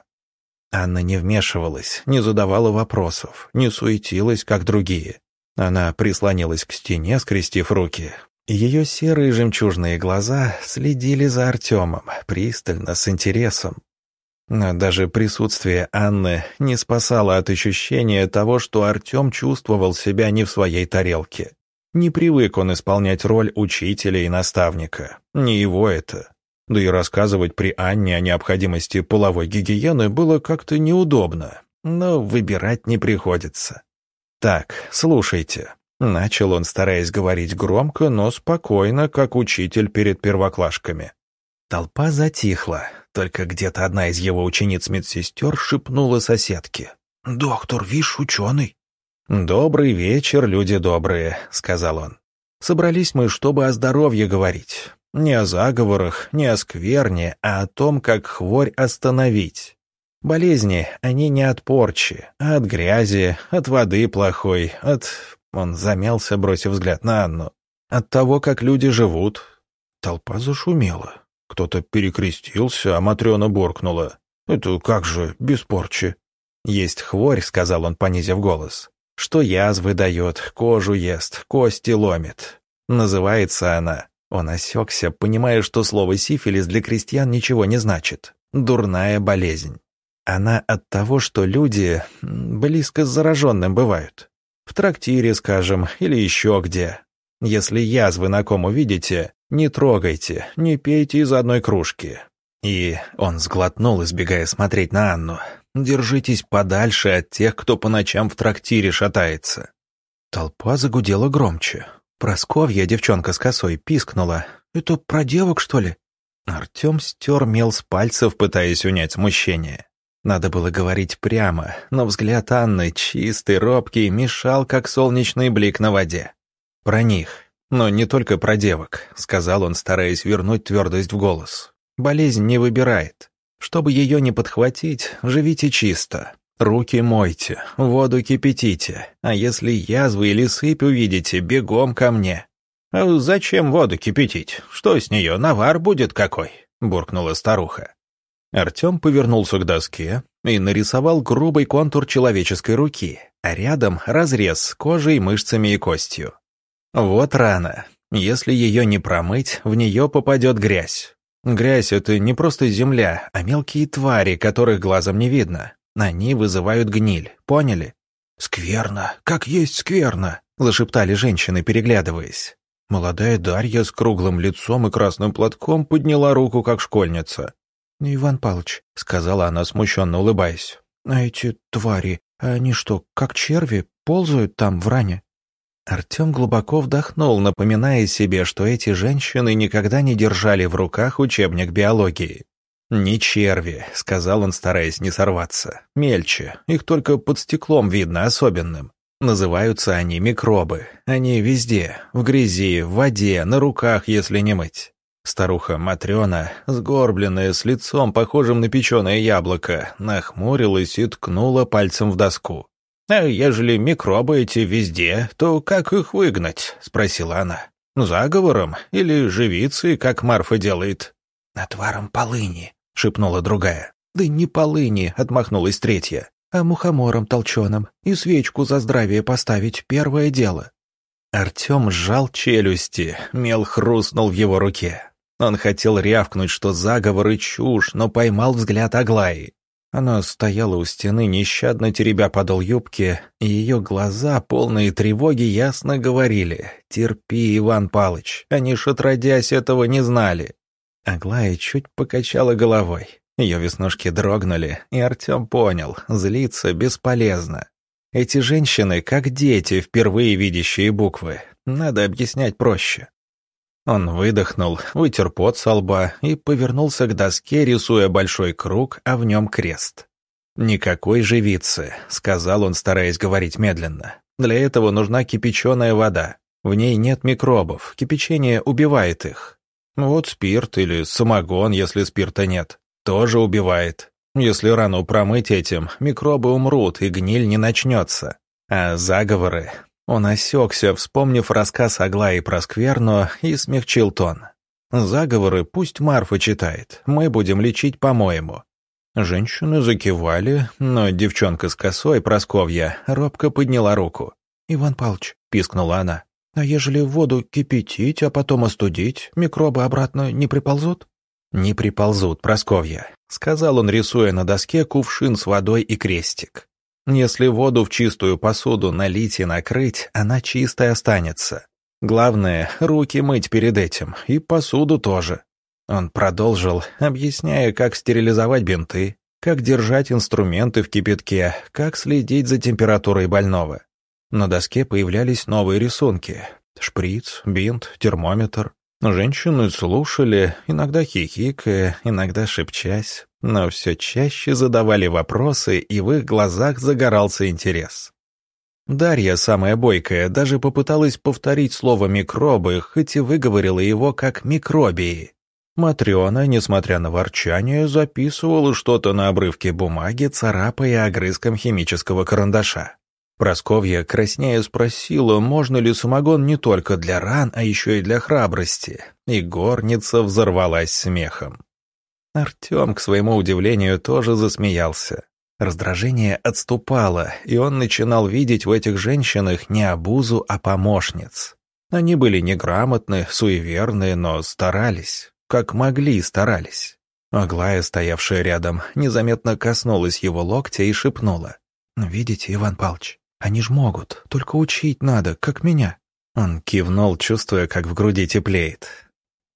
Анна не вмешивалась, не задавала вопросов, не суетилась, как другие. Она прислонилась к стене, скрестив руки. Ее серые жемчужные глаза следили за Артемом, пристально, с интересом. Но даже присутствие Анны не спасало от ощущения того, что Артем чувствовал себя не в своей тарелке. Не привык он исполнять роль учителя и наставника. Не его это. Да и рассказывать при Анне о необходимости половой гигиены было как-то неудобно. Но выбирать не приходится. «Так, слушайте», — начал он, стараясь говорить громко, но спокойно, как учитель перед первоклашками. Толпа затихла, только где-то одна из его учениц-медсестер шепнула соседке. «Доктор, вишь, ученый». «Добрый вечер, люди добрые», — сказал он. «Собрались мы, чтобы о здоровье говорить. Не о заговорах, не о скверне, а о том, как хворь остановить. Болезни, они не от порчи, а от грязи, от воды плохой, от...» Он замялся, бросив взгляд на Анну. «От того, как люди живут». Толпа зашумела. Кто-то перекрестился, а Матрена буркнула. «Это как же, без порчи?» «Есть хворь», — сказал он, понизив голос, «что язвы дает, кожу ест, кости ломит. Называется она...» Он осекся, понимая, что слово «сифилис» для крестьян ничего не значит. «Дурная болезнь». Она от того, что люди близко с зараженным бывают. В трактире, скажем, или еще где. Если язвы на ком увидите, не трогайте, не пейте из одной кружки. И он сглотнул, избегая смотреть на Анну. Держитесь подальше от тех, кто по ночам в трактире шатается. Толпа загудела громче. Просковья, девчонка с косой, пискнула. «Это про девок, что ли?» Артем стер мел с пальцев, пытаясь унять смущение. Надо было говорить прямо, но взгляд Анны, чистый, робкий, мешал, как солнечный блик на воде. Про них, но не только про девок, сказал он, стараясь вернуть твердость в голос. Болезнь не выбирает. Чтобы ее не подхватить, живите чисто. Руки мойте, воду кипятите, а если язвы или сыпь увидите, бегом ко мне. «А зачем воду кипятить? Что с нее, навар будет какой?» — буркнула старуха. Артем повернулся к доске и нарисовал грубый контур человеческой руки, а рядом разрез с кожей, мышцами и костью. Вот рана. Если ее не промыть, в нее попадет грязь. Грязь — это не просто земля, а мелкие твари, которых глазом не видно. Они вызывают гниль, поняли? «Скверно, как есть скверно», — зашептали женщины, переглядываясь. Молодая Дарья с круглым лицом и красным платком подняла руку, как школьница. «Иван Павлович», — сказала она, смущенно улыбаясь, — «а эти твари, они что, как черви, ползают там в ране?» Артем глубоко вдохнул, напоминая себе, что эти женщины никогда не держали в руках учебник биологии. «Не черви», — сказал он, стараясь не сорваться. «Мельче, их только под стеклом видно особенным. Называются они микробы. Они везде, в грязи, в воде, на руках, если не мыть. Старуха Матрена, сгорбленная, с лицом, похожим на печеное яблоко, нахмурилась и ткнула пальцем в доску. «А ежели микробы эти везде, то как их выгнать?» — спросила она. «Заговором или живицей, как Марфа делает?» «Отваром полыни», — шепнула другая. «Да не полыни», — отмахнулась третья, «а мухомором толченым. И свечку за здравие поставить — первое дело». Артем сжал челюсти, мел хрустнул в его руке. Он хотел рявкнуть, что заговор и чушь, но поймал взгляд Аглаи. Она стояла у стены, нещадно теребя подол юбки, и ее глаза, полные тревоги, ясно говорили «Терпи, Иван Палыч, они ж отродясь этого не знали». Аглая чуть покачала головой. Ее веснушки дрогнули, и Артем понял, злиться бесполезно. Эти женщины как дети, впервые видящие буквы. Надо объяснять проще. Он выдохнул, вытер пот со лба и повернулся к доске, рисуя большой круг, а в нем крест. «Никакой живицы», — сказал он, стараясь говорить медленно. «Для этого нужна кипяченая вода. В ней нет микробов, кипячение убивает их. Вот спирт или самогон, если спирта нет, тоже убивает. Если рану промыть этим, микробы умрут и гниль не начнется. А заговоры... Он осекся, вспомнив рассказ Аглаи про скверну, и смягчил тон. «Заговоры пусть Марфа читает, мы будем лечить по-моему». Женщины закивали, но девчонка с косой, Просковья, робко подняла руку. «Иван Павлович», — пискнула она, — «а ежели воду кипятить, а потом остудить, микробы обратно не приползут?» «Не приползут, Просковья», — сказал он, рисуя на доске кувшин с водой и крестик. «Если воду в чистую посуду налить и накрыть, она чистой останется. Главное, руки мыть перед этим, и посуду тоже». Он продолжил, объясняя, как стерилизовать бинты, как держать инструменты в кипятке, как следить за температурой больного. На доске появлялись новые рисунки. Шприц, бинт, термометр. Женщины слушали, иногда хихикая, иногда шепчась, но все чаще задавали вопросы, и в их глазах загорался интерес. Дарья, самая бойкая, даже попыталась повторить слово «микробы», хоть и выговорила его как «микробии». Матрена, несмотря на ворчание, записывала что-то на обрывке бумаги, царапая огрызком химического карандаша. Просковья, краснея, спросила, можно ли самогон не только для ран, а еще и для храбрости, и горница взорвалась смехом. Артем, к своему удивлению, тоже засмеялся. Раздражение отступало, и он начинал видеть в этих женщинах не обузу, а помощниц. Они были неграмотны, суеверны, но старались. Как могли, старались. Аглая, стоявшая рядом, незаметно коснулась его локтя и шепнула. «Видите, Иван Павлович, они ж могут, только учить надо, как меня». Он кивнул, чувствуя, как в груди теплеет.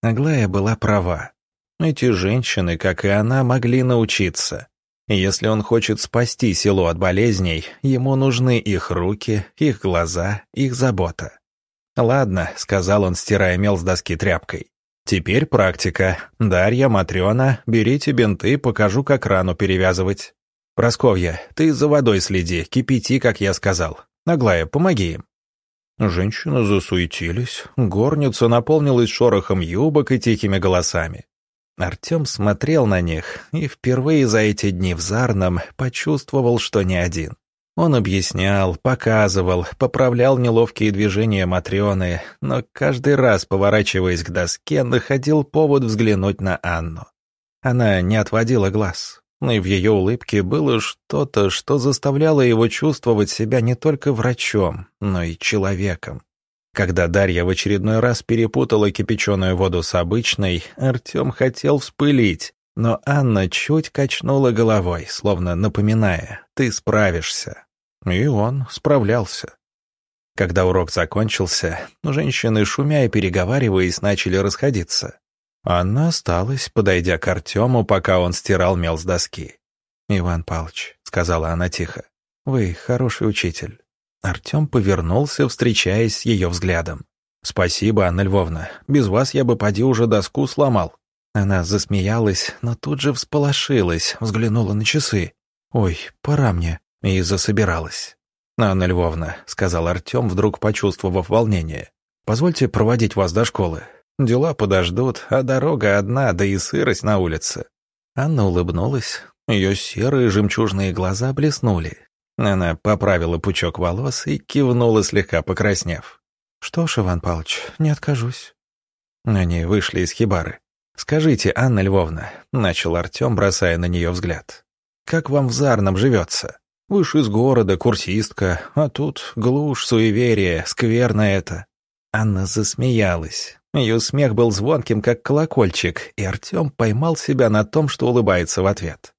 Аглая была права. Эти женщины, как и она, могли научиться. Если он хочет спасти село от болезней, ему нужны их руки, их глаза, их забота. «Ладно», — сказал он, стирая мел с доски тряпкой. «Теперь практика. Дарья, Матрена, берите бинты, покажу, как рану перевязывать. «Просковья, ты за водой следи, кипяти, как я сказал. Аглая, помоги им». Женщины засуетились, горница наполнилась шорохом юбок и тихими голосами. Артем смотрел на них и впервые за эти дни в Зарном почувствовал, что не один. Он объяснял, показывал, поправлял неловкие движения Матрены, но каждый раз, поворачиваясь к доске, находил повод взглянуть на Анну. Она не отводила глаз, и в ее улыбке было что-то, что заставляло его чувствовать себя не только врачом, но и человеком. Когда Дарья в очередной раз перепутала кипяченую воду с обычной, Артем хотел вспылить, но Анна чуть качнула головой, словно напоминая «ты справишься». И он справлялся. Когда урок закончился, женщины, шумя и переговариваясь, начали расходиться. Анна осталась, подойдя к Артему, пока он стирал мел с доски. «Иван Павлович», — сказала она тихо, — «вы хороший учитель». Артем повернулся, встречаясь с ее взглядом. «Спасибо, Анна Львовна. Без вас я бы поди уже доску сломал». Она засмеялась, но тут же всполошилась, взглянула на часы. «Ой, пора мне», и засобиралась. «Анна Львовна», — сказал Артем, вдруг почувствовав волнение, — «позвольте проводить вас до школы. Дела подождут, а дорога одна, да и сырость на улице». Анна улыбнулась. Ее серые жемчужные глаза блеснули. Она поправила пучок волос и кивнула, слегка покраснев. «Что ж, Иван Павлович, не откажусь». Они вышли из хибары. «Скажите, Анна Львовна», — начал Артем, бросая на нее взгляд, «как вам в Зарном живется? Вы ж из города, курсистка, а тут глушь, суеверие, скверно это». Анна засмеялась. Ее смех был звонким, как колокольчик, и Артем поймал себя на том, что улыбается в ответ.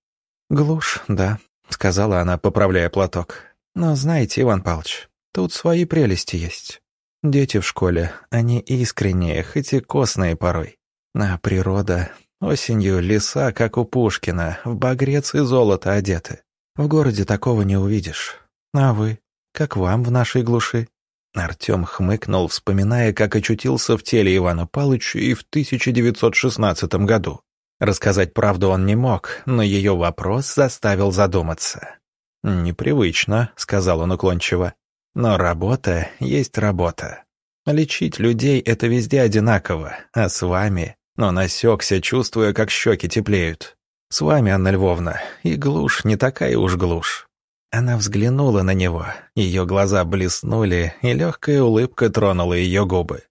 «Глушь, да», — сказала она, поправляя платок. «Но знаете, Иван Павлович, тут свои прелести есть. Дети в школе, они искренние, хоть и костные порой. А природа... Осенью леса, как у Пушкина, в багрец и золото одеты. В городе такого не увидишь. А вы? как вам в нашей глуши?» Артем хмыкнул, вспоминая, как очутился в теле Ивана Палыча и в 1916 году. Рассказать правду он не мог, но ее вопрос заставил задуматься. «Непривычно», — сказал он уклончиво. «Но работа есть работа. Лечить людей — это везде одинаково, а с вами...» Он осекся, чувствуя, как щеки теплеют. «С вами, Анна Львовна, и глушь не такая уж глушь». Она взглянула на него, ее глаза блеснули, и легкая улыбка тронула ее губы.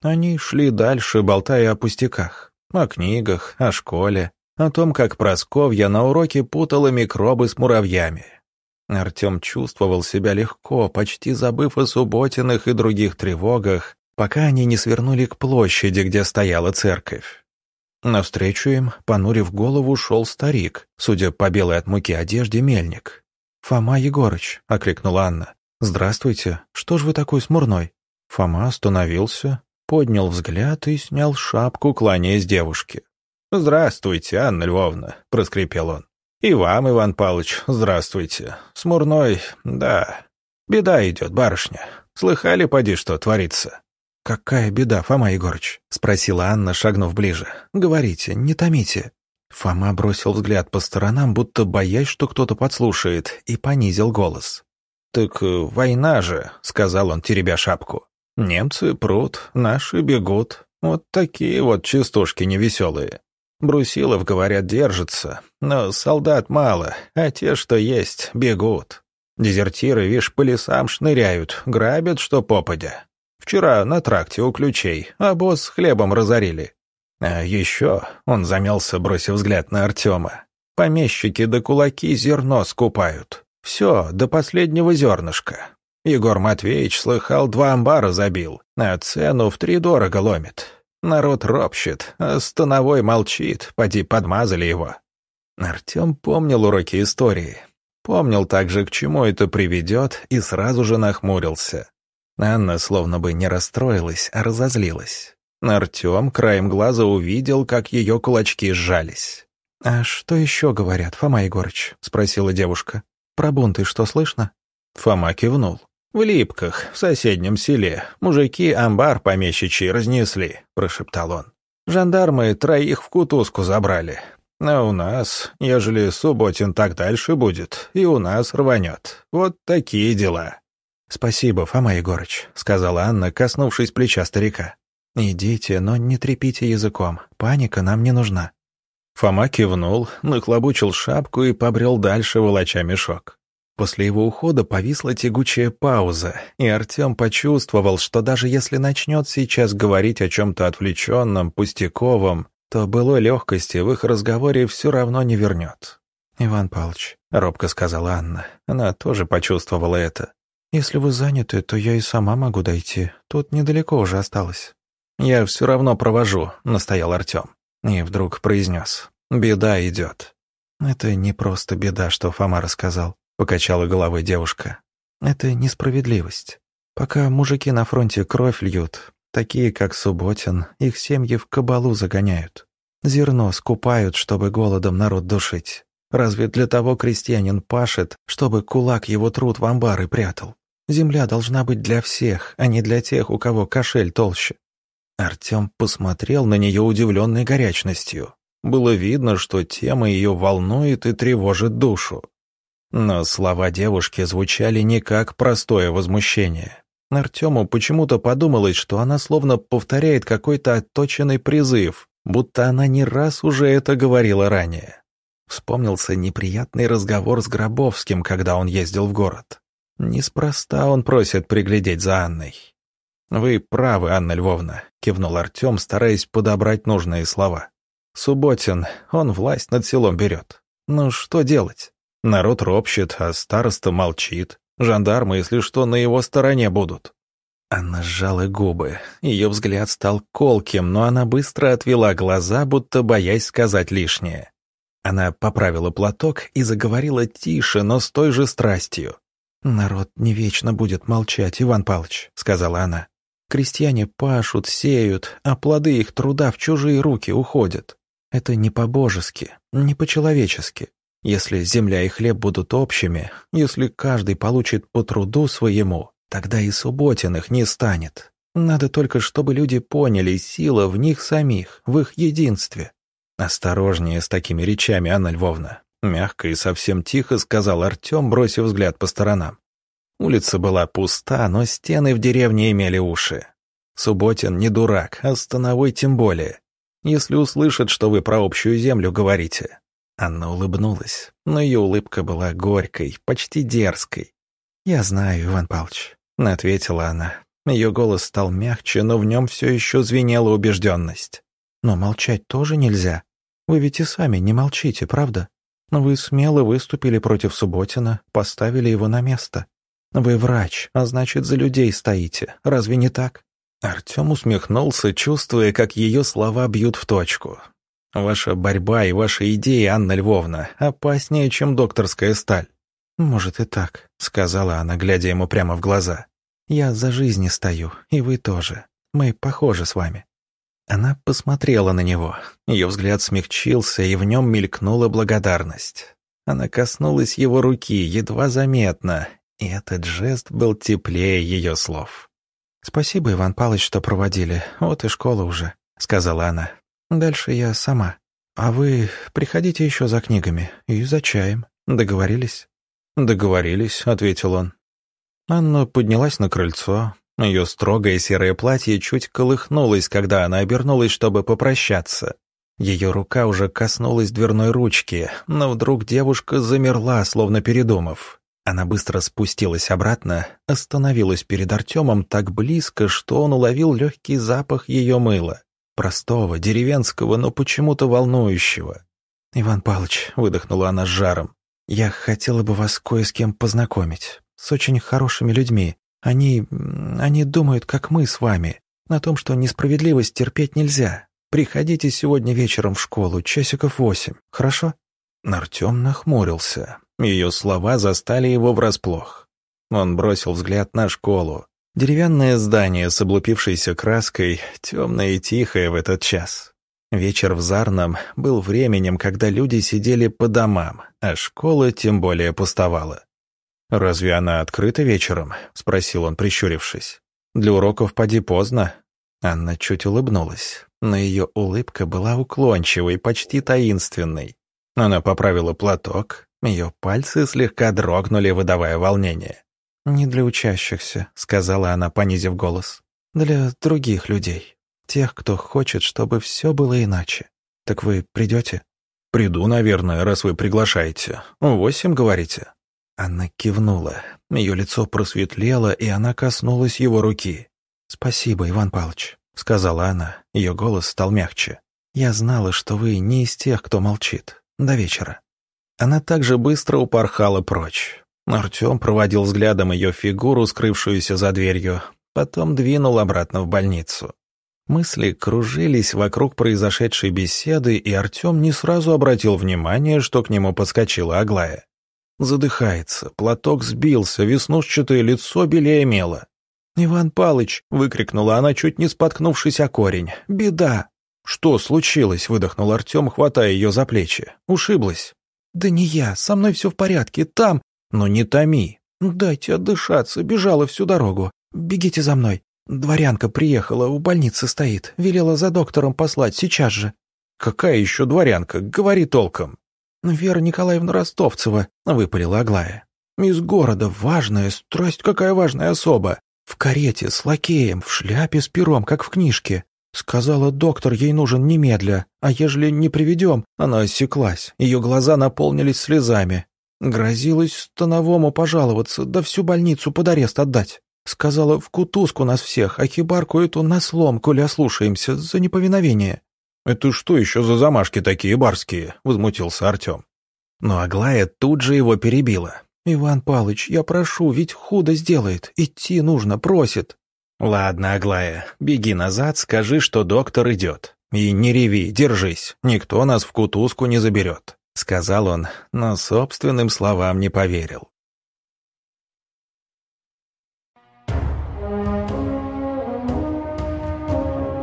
Они шли дальше, болтая о пустяках, о книгах, о школе, о том, как Просковья на уроке путала микробы с муравьями, Артем чувствовал себя легко, почти забыв о субботиных и других тревогах, пока они не свернули к площади, где стояла церковь. Навстречу им, понурив голову, шел старик, судя по белой от муки одежде, мельник. «Фома Егорыч», — окликнула Анна. «Здравствуйте. Что ж вы такой смурной?» Фома остановился, поднял взгляд и снял шапку, кланяясь девушке. «Здравствуйте, Анна Львовна», — проскрипел он. «И вам, Иван Павлович, здравствуйте. Смурной, да. Беда идет, барышня. Слыхали, поди, что творится?» «Какая беда, Фома Егорыч?» — спросила Анна, шагнув ближе. «Говорите, не томите». Фома бросил взгляд по сторонам, будто боясь, что кто-то подслушает, и понизил голос. «Так э, война же», — сказал он, теребя шапку. «Немцы прут, наши бегут. Вот такие вот частушки невеселые. Брусилов, говорят, держится, но солдат мало, а те, что есть, бегут. Дезертиры, вишь, по лесам шныряют, грабят, что попадя. Вчера на тракте у ключей, а босс хлебом разорили. А еще, он замялся, бросив взгляд на Артема, помещики до кулаки зерно скупают. Все, до последнего зернышка. Егор Матвеевич, слыхал, два амбара забил, а цену в три дорого ломит. Народ ропщет, а Становой молчит, поди подмазали его. Артем помнил уроки истории. Помнил также, к чему это приведет, и сразу же нахмурился. Анна словно бы не расстроилась, а разозлилась. Артем краем глаза увидел, как ее кулачки сжались. «А что еще говорят, Фома Егорыч?» — спросила девушка. «Про бунты что слышно?» Фома кивнул. «В Липках, в соседнем селе, мужики амбар помещичий разнесли», — прошептал он. «Жандармы троих в кутузку забрали. А у нас, ежели Субботин так дальше будет, и у нас рванет. Вот такие дела». «Спасибо, Фома Егорыч», — сказала Анна, коснувшись плеча старика. «Идите, но не трепите языком. Паника нам не нужна». Фома кивнул, нахлобучил шапку и побрел дальше, волоча мешок. После его ухода повисла тягучая пауза, и Артем почувствовал, что даже если начнет сейчас говорить о чем-то отвлеченном, пустяковом, то былой легкости в их разговоре все равно не вернет. «Иван Павлович», — робко сказала Анна, она тоже почувствовала это. «Если вы заняты, то я и сама могу дойти, тут недалеко уже осталось». «Я все равно провожу», — настоял Артем. И вдруг произнес. «Беда идет». «Это не просто беда, что Фома рассказал. Покачала головой девушка. Это несправедливость. Пока мужики на фронте кровь льют, такие как Субботин, их семьи в кабалу загоняют. Зерно скупают, чтобы голодом народ душить. Разве для того крестьянин пашет, чтобы кулак его труд в амбары прятал? Земля должна быть для всех, а не для тех, у кого кошель толще. Артем посмотрел на нее удивленной горячностью. Было видно, что тема ее волнует и тревожит душу. Но слова девушки звучали не как простое возмущение. Артему почему-то подумалось, что она словно повторяет какой-то отточенный призыв, будто она не раз уже это говорила ранее. Вспомнился неприятный разговор с Гробовским, когда он ездил в город. Неспроста он просит приглядеть за Анной. «Вы правы, Анна Львовна», — кивнул Артем, стараясь подобрать нужные слова. «Субботин, он власть над селом берет. Ну что делать?» Народ ропщет, а староста молчит. Жандармы, если что, на его стороне будут. Она сжала губы. Ее взгляд стал колким, но она быстро отвела глаза, будто боясь сказать лишнее. Она поправила платок и заговорила тише, но с той же страстью. «Народ не вечно будет молчать, Иван Павлович», — сказала она. «Крестьяне пашут, сеют, а плоды их труда в чужие руки уходят. Это не по-божески, не по-человечески. Если земля и хлеб будут общими, если каждый получит по труду своему, тогда и субботиных не станет. Надо только, чтобы люди поняли сила в них самих, в их единстве. Осторожнее с такими речами, Анна Львовна. Мягко и совсем тихо сказал Артем, бросив взгляд по сторонам. Улица была пуста, но стены в деревне имели уши. Субботин не дурак, а становой тем более. Если услышит, что вы про общую землю говорите. Анна улыбнулась, но ее улыбка была горькой, почти дерзкой. «Я знаю, Иван Павлович», — ответила она. Ее голос стал мягче, но в нем все еще звенела убежденность. «Но молчать тоже нельзя. Вы ведь и сами не молчите, правда? Вы смело выступили против Субботина, поставили его на место. Вы врач, а значит, за людей стоите. Разве не так?» Артем усмехнулся, чувствуя, как ее слова бьют в точку. «Ваша борьба и ваши идеи, Анна Львовна, опаснее, чем докторская сталь». «Может и так», — сказала она, глядя ему прямо в глаза. «Я за жизни стою, и вы тоже. Мы похожи с вами». Она посмотрела на него. Ее взгляд смягчился, и в нем мелькнула благодарность. Она коснулась его руки, едва заметно, и этот жест был теплее ее слов. «Спасибо, Иван Павлович, что проводили. Вот и школа уже», — сказала она. «Дальше я сама. А вы приходите еще за книгами и за чаем. Договорились?» «Договорились», — ответил он. Анна поднялась на крыльцо. Ее строгое серое платье чуть колыхнулось, когда она обернулась, чтобы попрощаться. Ее рука уже коснулась дверной ручки, но вдруг девушка замерла, словно передумав. Она быстро спустилась обратно, остановилась перед Артемом так близко, что он уловил легкий запах ее мыла. Простого, деревенского, но почему-то волнующего. «Иван Павлович», — выдохнула она с жаром, — «я хотела бы вас кое с кем познакомить. С очень хорошими людьми. Они... они думают, как мы с вами. На том, что несправедливость терпеть нельзя. Приходите сегодня вечером в школу, часиков восемь, хорошо?» Артем нахмурился. Ее слова застали его врасплох. Он бросил взгляд на школу. Деревянное здание с облупившейся краской, темное и тихое в этот час. Вечер в Зарном был временем, когда люди сидели по домам, а школа тем более пустовала. «Разве она открыта вечером?» — спросил он, прищурившись. «Для уроков поди поздно». Анна чуть улыбнулась, но ее улыбка была уклончивой, почти таинственной. Она поправила платок, ее пальцы слегка дрогнули, выдавая волнение. «Не для учащихся», — сказала она, понизив голос. «Для других людей. Тех, кто хочет, чтобы все было иначе. Так вы придете?» «Приду, наверное, раз вы приглашаете. Восемь, говорите?» Она кивнула. Ее лицо просветлело, и она коснулась его руки. «Спасибо, Иван Павлович», — сказала она. Ее голос стал мягче. «Я знала, что вы не из тех, кто молчит. До вечера». Она также быстро упорхала прочь. Артем проводил взглядом ее фигуру, скрывшуюся за дверью, потом двинул обратно в больницу. Мысли кружились вокруг произошедшей беседы, и Артем не сразу обратил внимание, что к нему подскочила Аглая. Задыхается, платок сбился, веснушчатое лицо белее мело. «Иван Палыч!» — выкрикнула она, чуть не споткнувшись о корень. «Беда!» «Что случилось?» — выдохнул Артем, хватая ее за плечи. «Ушиблась». «Да не я, со мной все в порядке, там...» «Но не томи». «Дайте отдышаться, бежала всю дорогу. Бегите за мной. Дворянка приехала, у больницы стоит. Велела за доктором послать, сейчас же». «Какая еще дворянка? Говори толком». «Вера Николаевна Ростовцева», — выпалила Аглая. «Из города, важная, страсть какая важная особа. В карете, с лакеем, в шляпе с пером, как в книжке. Сказала, доктор ей нужен немедля, а ежели не приведем, она осеклась, ее глаза наполнились слезами. Грозилась становому пожаловаться, да всю больницу под арест отдать. Сказала, в кутузку нас всех, а хибарку эту на слом, коли ослушаемся, за неповиновение. «Это что еще за замашки такие барские?» — возмутился Артем. Но Аглая тут же его перебила. «Иван Палыч, я прошу, ведь худо сделает. Идти нужно, просит». «Ладно, Аглая, беги назад, скажи, что доктор идет. И не реви, держись, никто нас в кутузку не заберет», — сказал он, но собственным словам не поверил.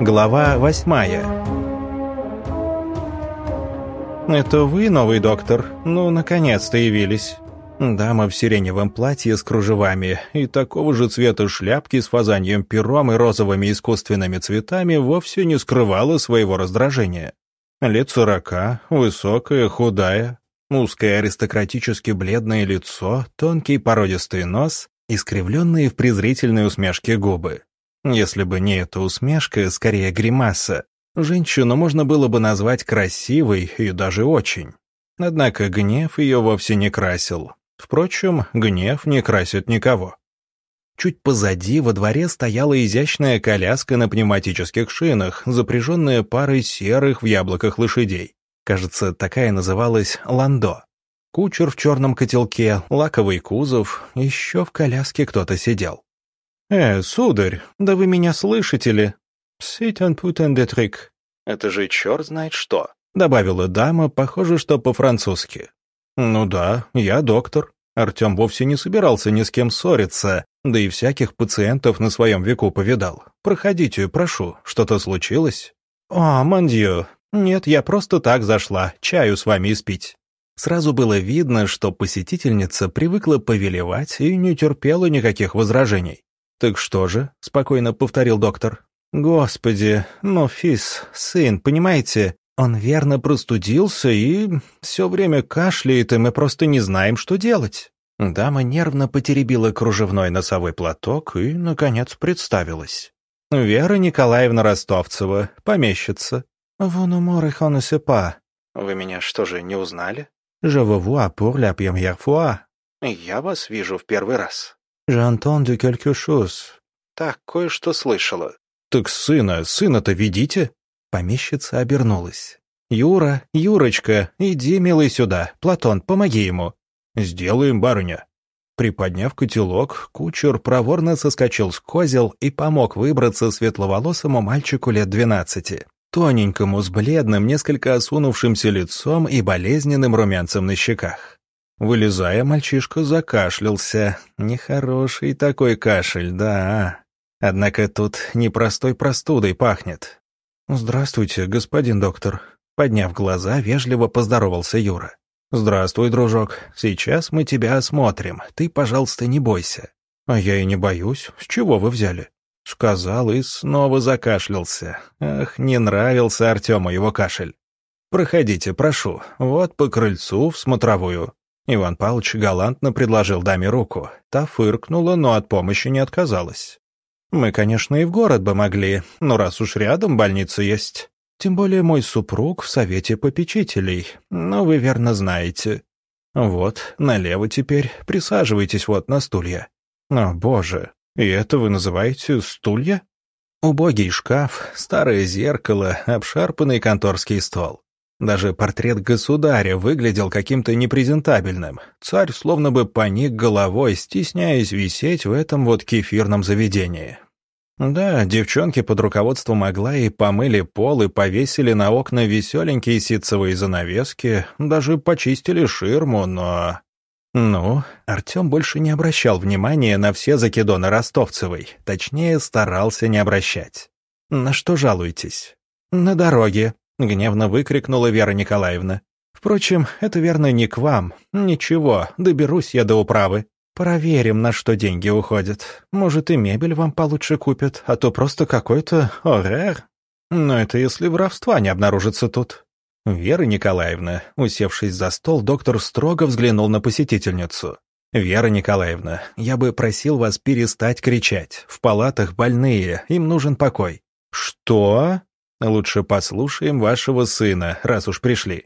Глава восьмая «Это вы, новый доктор? Ну, наконец-то явились». Дама в сиреневом платье с кружевами и такого же цвета шляпки с фазаньем пером и розовыми искусственными цветами вовсе не скрывала своего раздражения. Лет сорока, высокая, худая, узкое аристократически бледное лицо, тонкий породистый нос, искривленные в презрительной усмешке губы. Если бы не эта усмешка, скорее гримаса, женщину можно было бы назвать красивой и даже очень. Однако гнев ее вовсе не красил. Впрочем, гнев не красит никого. Чуть позади во дворе стояла изящная коляска на пневматических шинах, запряженная парой серых в яблоках лошадей. Кажется, такая называлась «Ландо». Кучер в черном котелке, лаковый кузов, еще в коляске кто-то сидел. «Э, сударь, да вы меня слышите ли?» «C'est un putain de truc». «Это же черт знает что», — добавила дама, похоже, что по-французски. «Ну да, я доктор». Артем вовсе не собирался ни с кем ссориться, да и всяких пациентов на своем веку повидал. «Проходите, прошу, что-то случилось?» «О, мандью, нет, я просто так зашла, чаю с вами испить». Сразу было видно, что посетительница привыкла повелевать и не терпела никаких возражений. «Так что же?» — спокойно повторил доктор. «Господи, ну, Фис, сын, понимаете, он верно простудился и все время кашляет, и мы просто не знаем, что делать». Дама нервно потеребила кружевной носовой платок и, наконец, представилась. «Вера Николаевна Ростовцева, помещица». «Вон умор их он па». «Вы меня что же, не узнали?» «Je vous vois pour la première fois». «Я вас вижу в первый раз». «J'ai entendu quelque chose». «Так, кое-что слышала». «Так сына, сына-то ведите?» Помещица обернулась. «Юра, Юрочка, иди, милый, сюда. Платон, помоги ему». «Сделаем, барыня». Приподняв котелок, кучер проворно соскочил с козел и помог выбраться светловолосому мальчику лет двенадцати, тоненькому, с бледным, несколько осунувшимся лицом и болезненным румянцем на щеках. Вылезая, мальчишка закашлялся. Нехороший такой кашель, да. Однако тут непростой простудой пахнет. «Здравствуйте, господин доктор». Подняв глаза, вежливо поздоровался Юра. «Здравствуй, дружок. Сейчас мы тебя осмотрим. Ты, пожалуйста, не бойся». «А я и не боюсь. С чего вы взяли?» Сказал и снова закашлялся. Ах, не нравился Артему его кашель. «Проходите, прошу. Вот по крыльцу, в смотровую». Иван Павлович галантно предложил даме руку. Та фыркнула, но от помощи не отказалась. Мы, конечно, и в город бы могли, но раз уж рядом больница есть. Тем более мой супруг в совете попечителей, но вы верно знаете. Вот, налево теперь, присаживайтесь вот на стулья. О, боже, и это вы называете стулья? Убогий шкаф, старое зеркало, обшарпанный конторский стол. Даже портрет государя выглядел каким-то непрезентабельным. Царь словно бы поник головой, стесняясь висеть в этом вот кефирном заведении. Да, девчонки под руководством Аглаи помыли пол и повесили на окна веселенькие ситцевые занавески, даже почистили ширму, но... Ну, Артем больше не обращал внимания на все закидоны Ростовцевой, точнее, старался не обращать. На что жалуетесь? На дороге, гневно выкрикнула Вера Николаевна. Впрочем, это верно не к вам. Ничего, доберусь я до управы. Проверим, на что деньги уходят. Может, и мебель вам получше купят, а то просто какой-то орер. Но это если воровства не обнаружится тут. Вера Николаевна, усевшись за стол, доктор строго взглянул на посетительницу. «Вера Николаевна, я бы просил вас перестать кричать. В палатах больные, им нужен покой». «Что?» «Лучше послушаем вашего сына, раз уж пришли.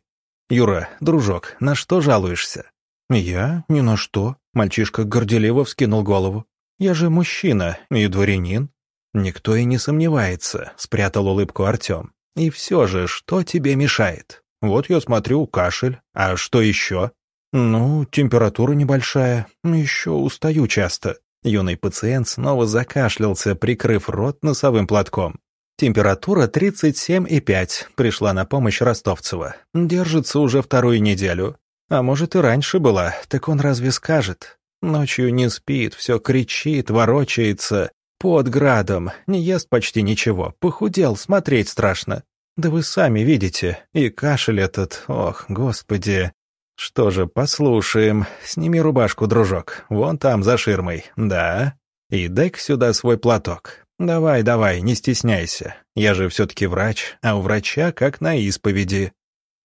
Юра, дружок, на что жалуешься?» «Я? Ни на что», — мальчишка горделиво вскинул голову. «Я же мужчина и дворянин». «Никто и не сомневается», — спрятал улыбку Артем. «И все же, что тебе мешает? Вот я смотрю, кашель. А что еще?» «Ну, температура небольшая. Еще устаю часто». Юный пациент снова закашлялся, прикрыв рот носовым платком. Температура 37,5. Пришла на помощь Ростовцева. Держится уже вторую неделю. А может и раньше была, так он разве скажет? Ночью не спит, все кричит, ворочается. Под градом, не ест почти ничего, похудел, смотреть страшно. Да вы сами видите, и кашель этот, ох, господи. Что же, послушаем. Сними рубашку, дружок, вон там, за ширмой, да? И дай-ка сюда свой платок. Давай, давай, не стесняйся. Я же все-таки врач, а у врача как на исповеди.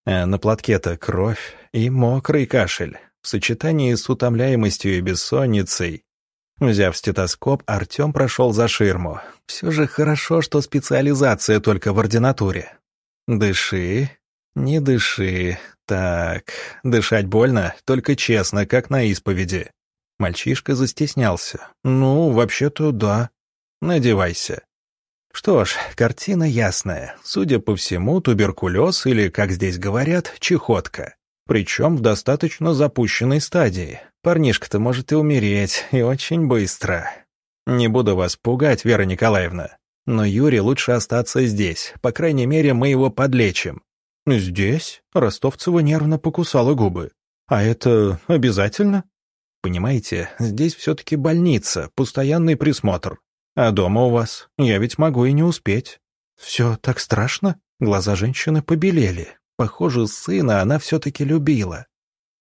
А на платке-то кровь и мокрый кашель. В сочетании с утомляемостью и бессонницей. Взяв стетоскоп, Артем прошел за ширму. Все же хорошо, что специализация только в ординатуре. Дыши, не дыши. Так, дышать больно, только честно, как на исповеди. Мальчишка застеснялся. Ну, вообще-то да. Надевайся. Что ж, картина ясная. Судя по всему, туберкулез или, как здесь говорят, чехотка. Причем в достаточно запущенной стадии. Парнишка-то может и умереть, и очень быстро. Не буду вас пугать, Вера Николаевна. Но Юре лучше остаться здесь. По крайней мере, мы его подлечим. Здесь? Ростовцева нервно покусала губы. А это обязательно? Понимаете, здесь все-таки больница, постоянный присмотр. А дома у вас? Я ведь могу и не успеть. Все так страшно? Глаза женщины побелели. Похоже, сына она все-таки любила.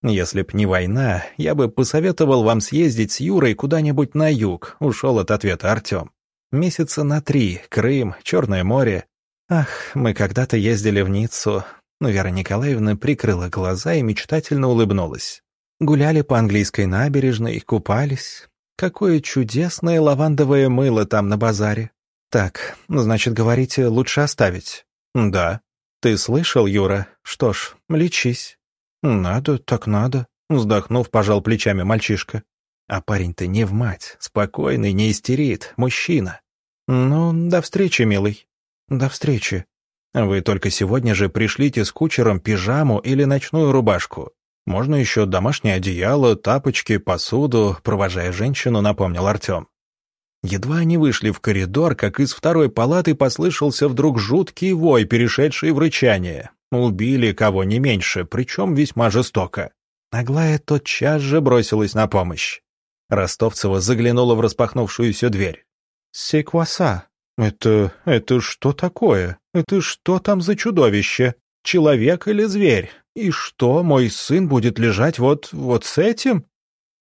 Если б не война, я бы посоветовал вам съездить с Юрой куда-нибудь на юг, ушел от ответа Артем. Месяца на три, Крым, Черное море. Ах, мы когда-то ездили в Ниццу. Но Вера Николаевна прикрыла глаза и мечтательно улыбнулась. Гуляли по английской набережной, купались. Какое чудесное лавандовое мыло там на базаре. Так, значит, говорите, лучше оставить? Да. Ты слышал, Юра? Что ж, лечись. Надо, так надо. Вздохнув, пожал плечами мальчишка. А парень-то не в мать, спокойный, не истерит, мужчина. Ну, до встречи, милый. До встречи. Вы только сегодня же пришлите с кучером пижаму или ночную рубашку. Можно еще домашнее одеяло, тапочки, посуду, провожая женщину, напомнил Артем. Едва они вышли в коридор, как из второй палаты послышался вдруг жуткий вой, перешедший в рычание. Убили кого не меньше, причем весьма жестоко. Аглая тотчас же бросилась на помощь. Ростовцева заглянула в распахнувшуюся дверь. «Секваса? Это... это что такое? Это что там за чудовище? Человек или зверь? И что, мой сын будет лежать вот... вот с этим?»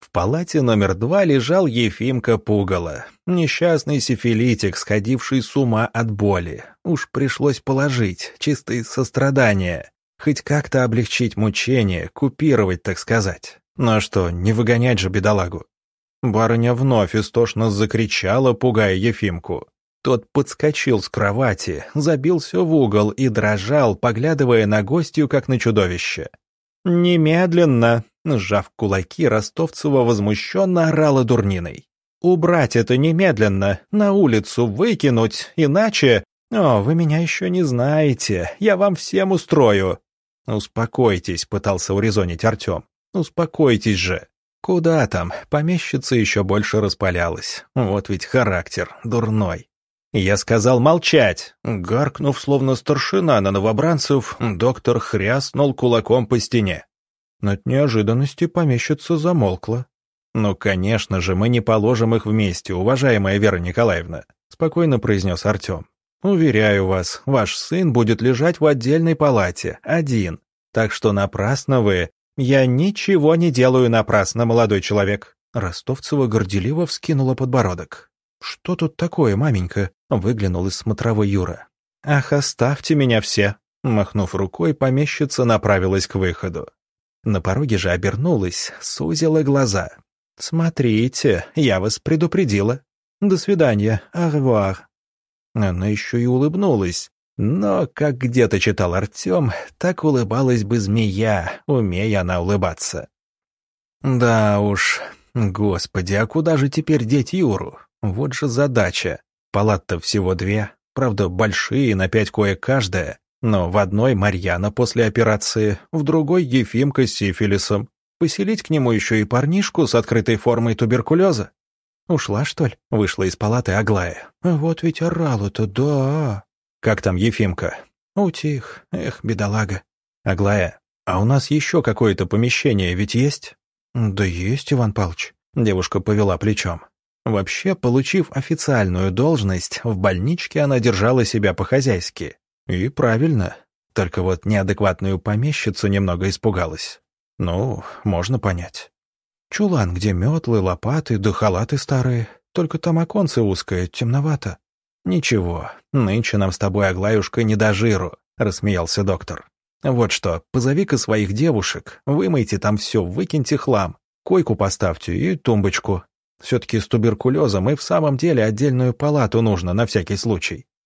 В палате номер два лежал Ефимка Пугало, несчастный сифилитик, сходивший с ума от боли. Уж пришлось положить, чисто из сострадания. Хоть как-то облегчить мучение, купировать, так сказать. Ну а что, не выгонять же бедолагу? Барыня вновь истошно закричала, пугая Ефимку. Тот подскочил с кровати, забился в угол и дрожал, поглядывая на гостью, как на чудовище. «Немедленно!» — сжав кулаки, Ростовцева возмущенно орала дурниной. «Убрать это немедленно, на улицу выкинуть, иначе...» «О, вы меня еще не знаете, я вам всем устрою!» «Успокойтесь», — пытался урезонить Артем. «Успокойтесь же!» Куда там, помещица еще больше распалялась. Вот ведь характер, дурной. Я сказал молчать. Гаркнув, словно старшина на новобранцев, доктор хряснул кулаком по стене. От неожиданности помещица замолкла. «Ну, конечно же, мы не положим их вместе, уважаемая Вера Николаевна», — спокойно произнес Артем. «Уверяю вас, ваш сын будет лежать в отдельной палате, один. Так что напрасно вы...» «Я ничего не делаю напрасно, молодой человек». Ростовцева горделиво вскинула подбородок. «Что тут такое, маменька?» — выглянул из смотровой Юра. «Ах, оставьте меня все!» Махнув рукой, помещица направилась к выходу. На пороге же обернулась, сузила глаза. «Смотрите, я вас предупредила. До свидания, арвуар». Она еще и улыбнулась. Но, как где-то читал Артем, так улыбалась бы змея, умея она улыбаться. Да уж, господи, а куда же теперь деть Юру? Вот же задача. Палат-то всего две, правда, большие, на пять кое-каждая, но в одной Марьяна после операции, в другой Ефимка с сифилисом. Поселить к нему еще и парнишку с открытой формой туберкулеза? Ушла, что ли? Вышла из палаты Аглая. Вот ведь орала-то, да. Как там Ефимка? Утих. Эх, бедолага. Аглая, а у нас еще какое-то помещение ведь есть? Да есть, Иван Павлович. Девушка повела плечом. Вообще, получив официальную должность, в больничке она держала себя по-хозяйски. И правильно. Только вот неадекватную помещицу немного испугалась. Ну, можно понять. Чулан, где метлы, лопаты, да халаты старые. Только там оконце узкое, темновато. Ничего, нынче нам с тобой, Аглаюшка, не до жиру, рассмеялся доктор. Вот что, позови-ка своих девушек, вымойте там все, выкиньте хлам, койку поставьте и тумбочку. Все-таки с туберкулезом и в самом деле отдельную палату нужно на всякий случай.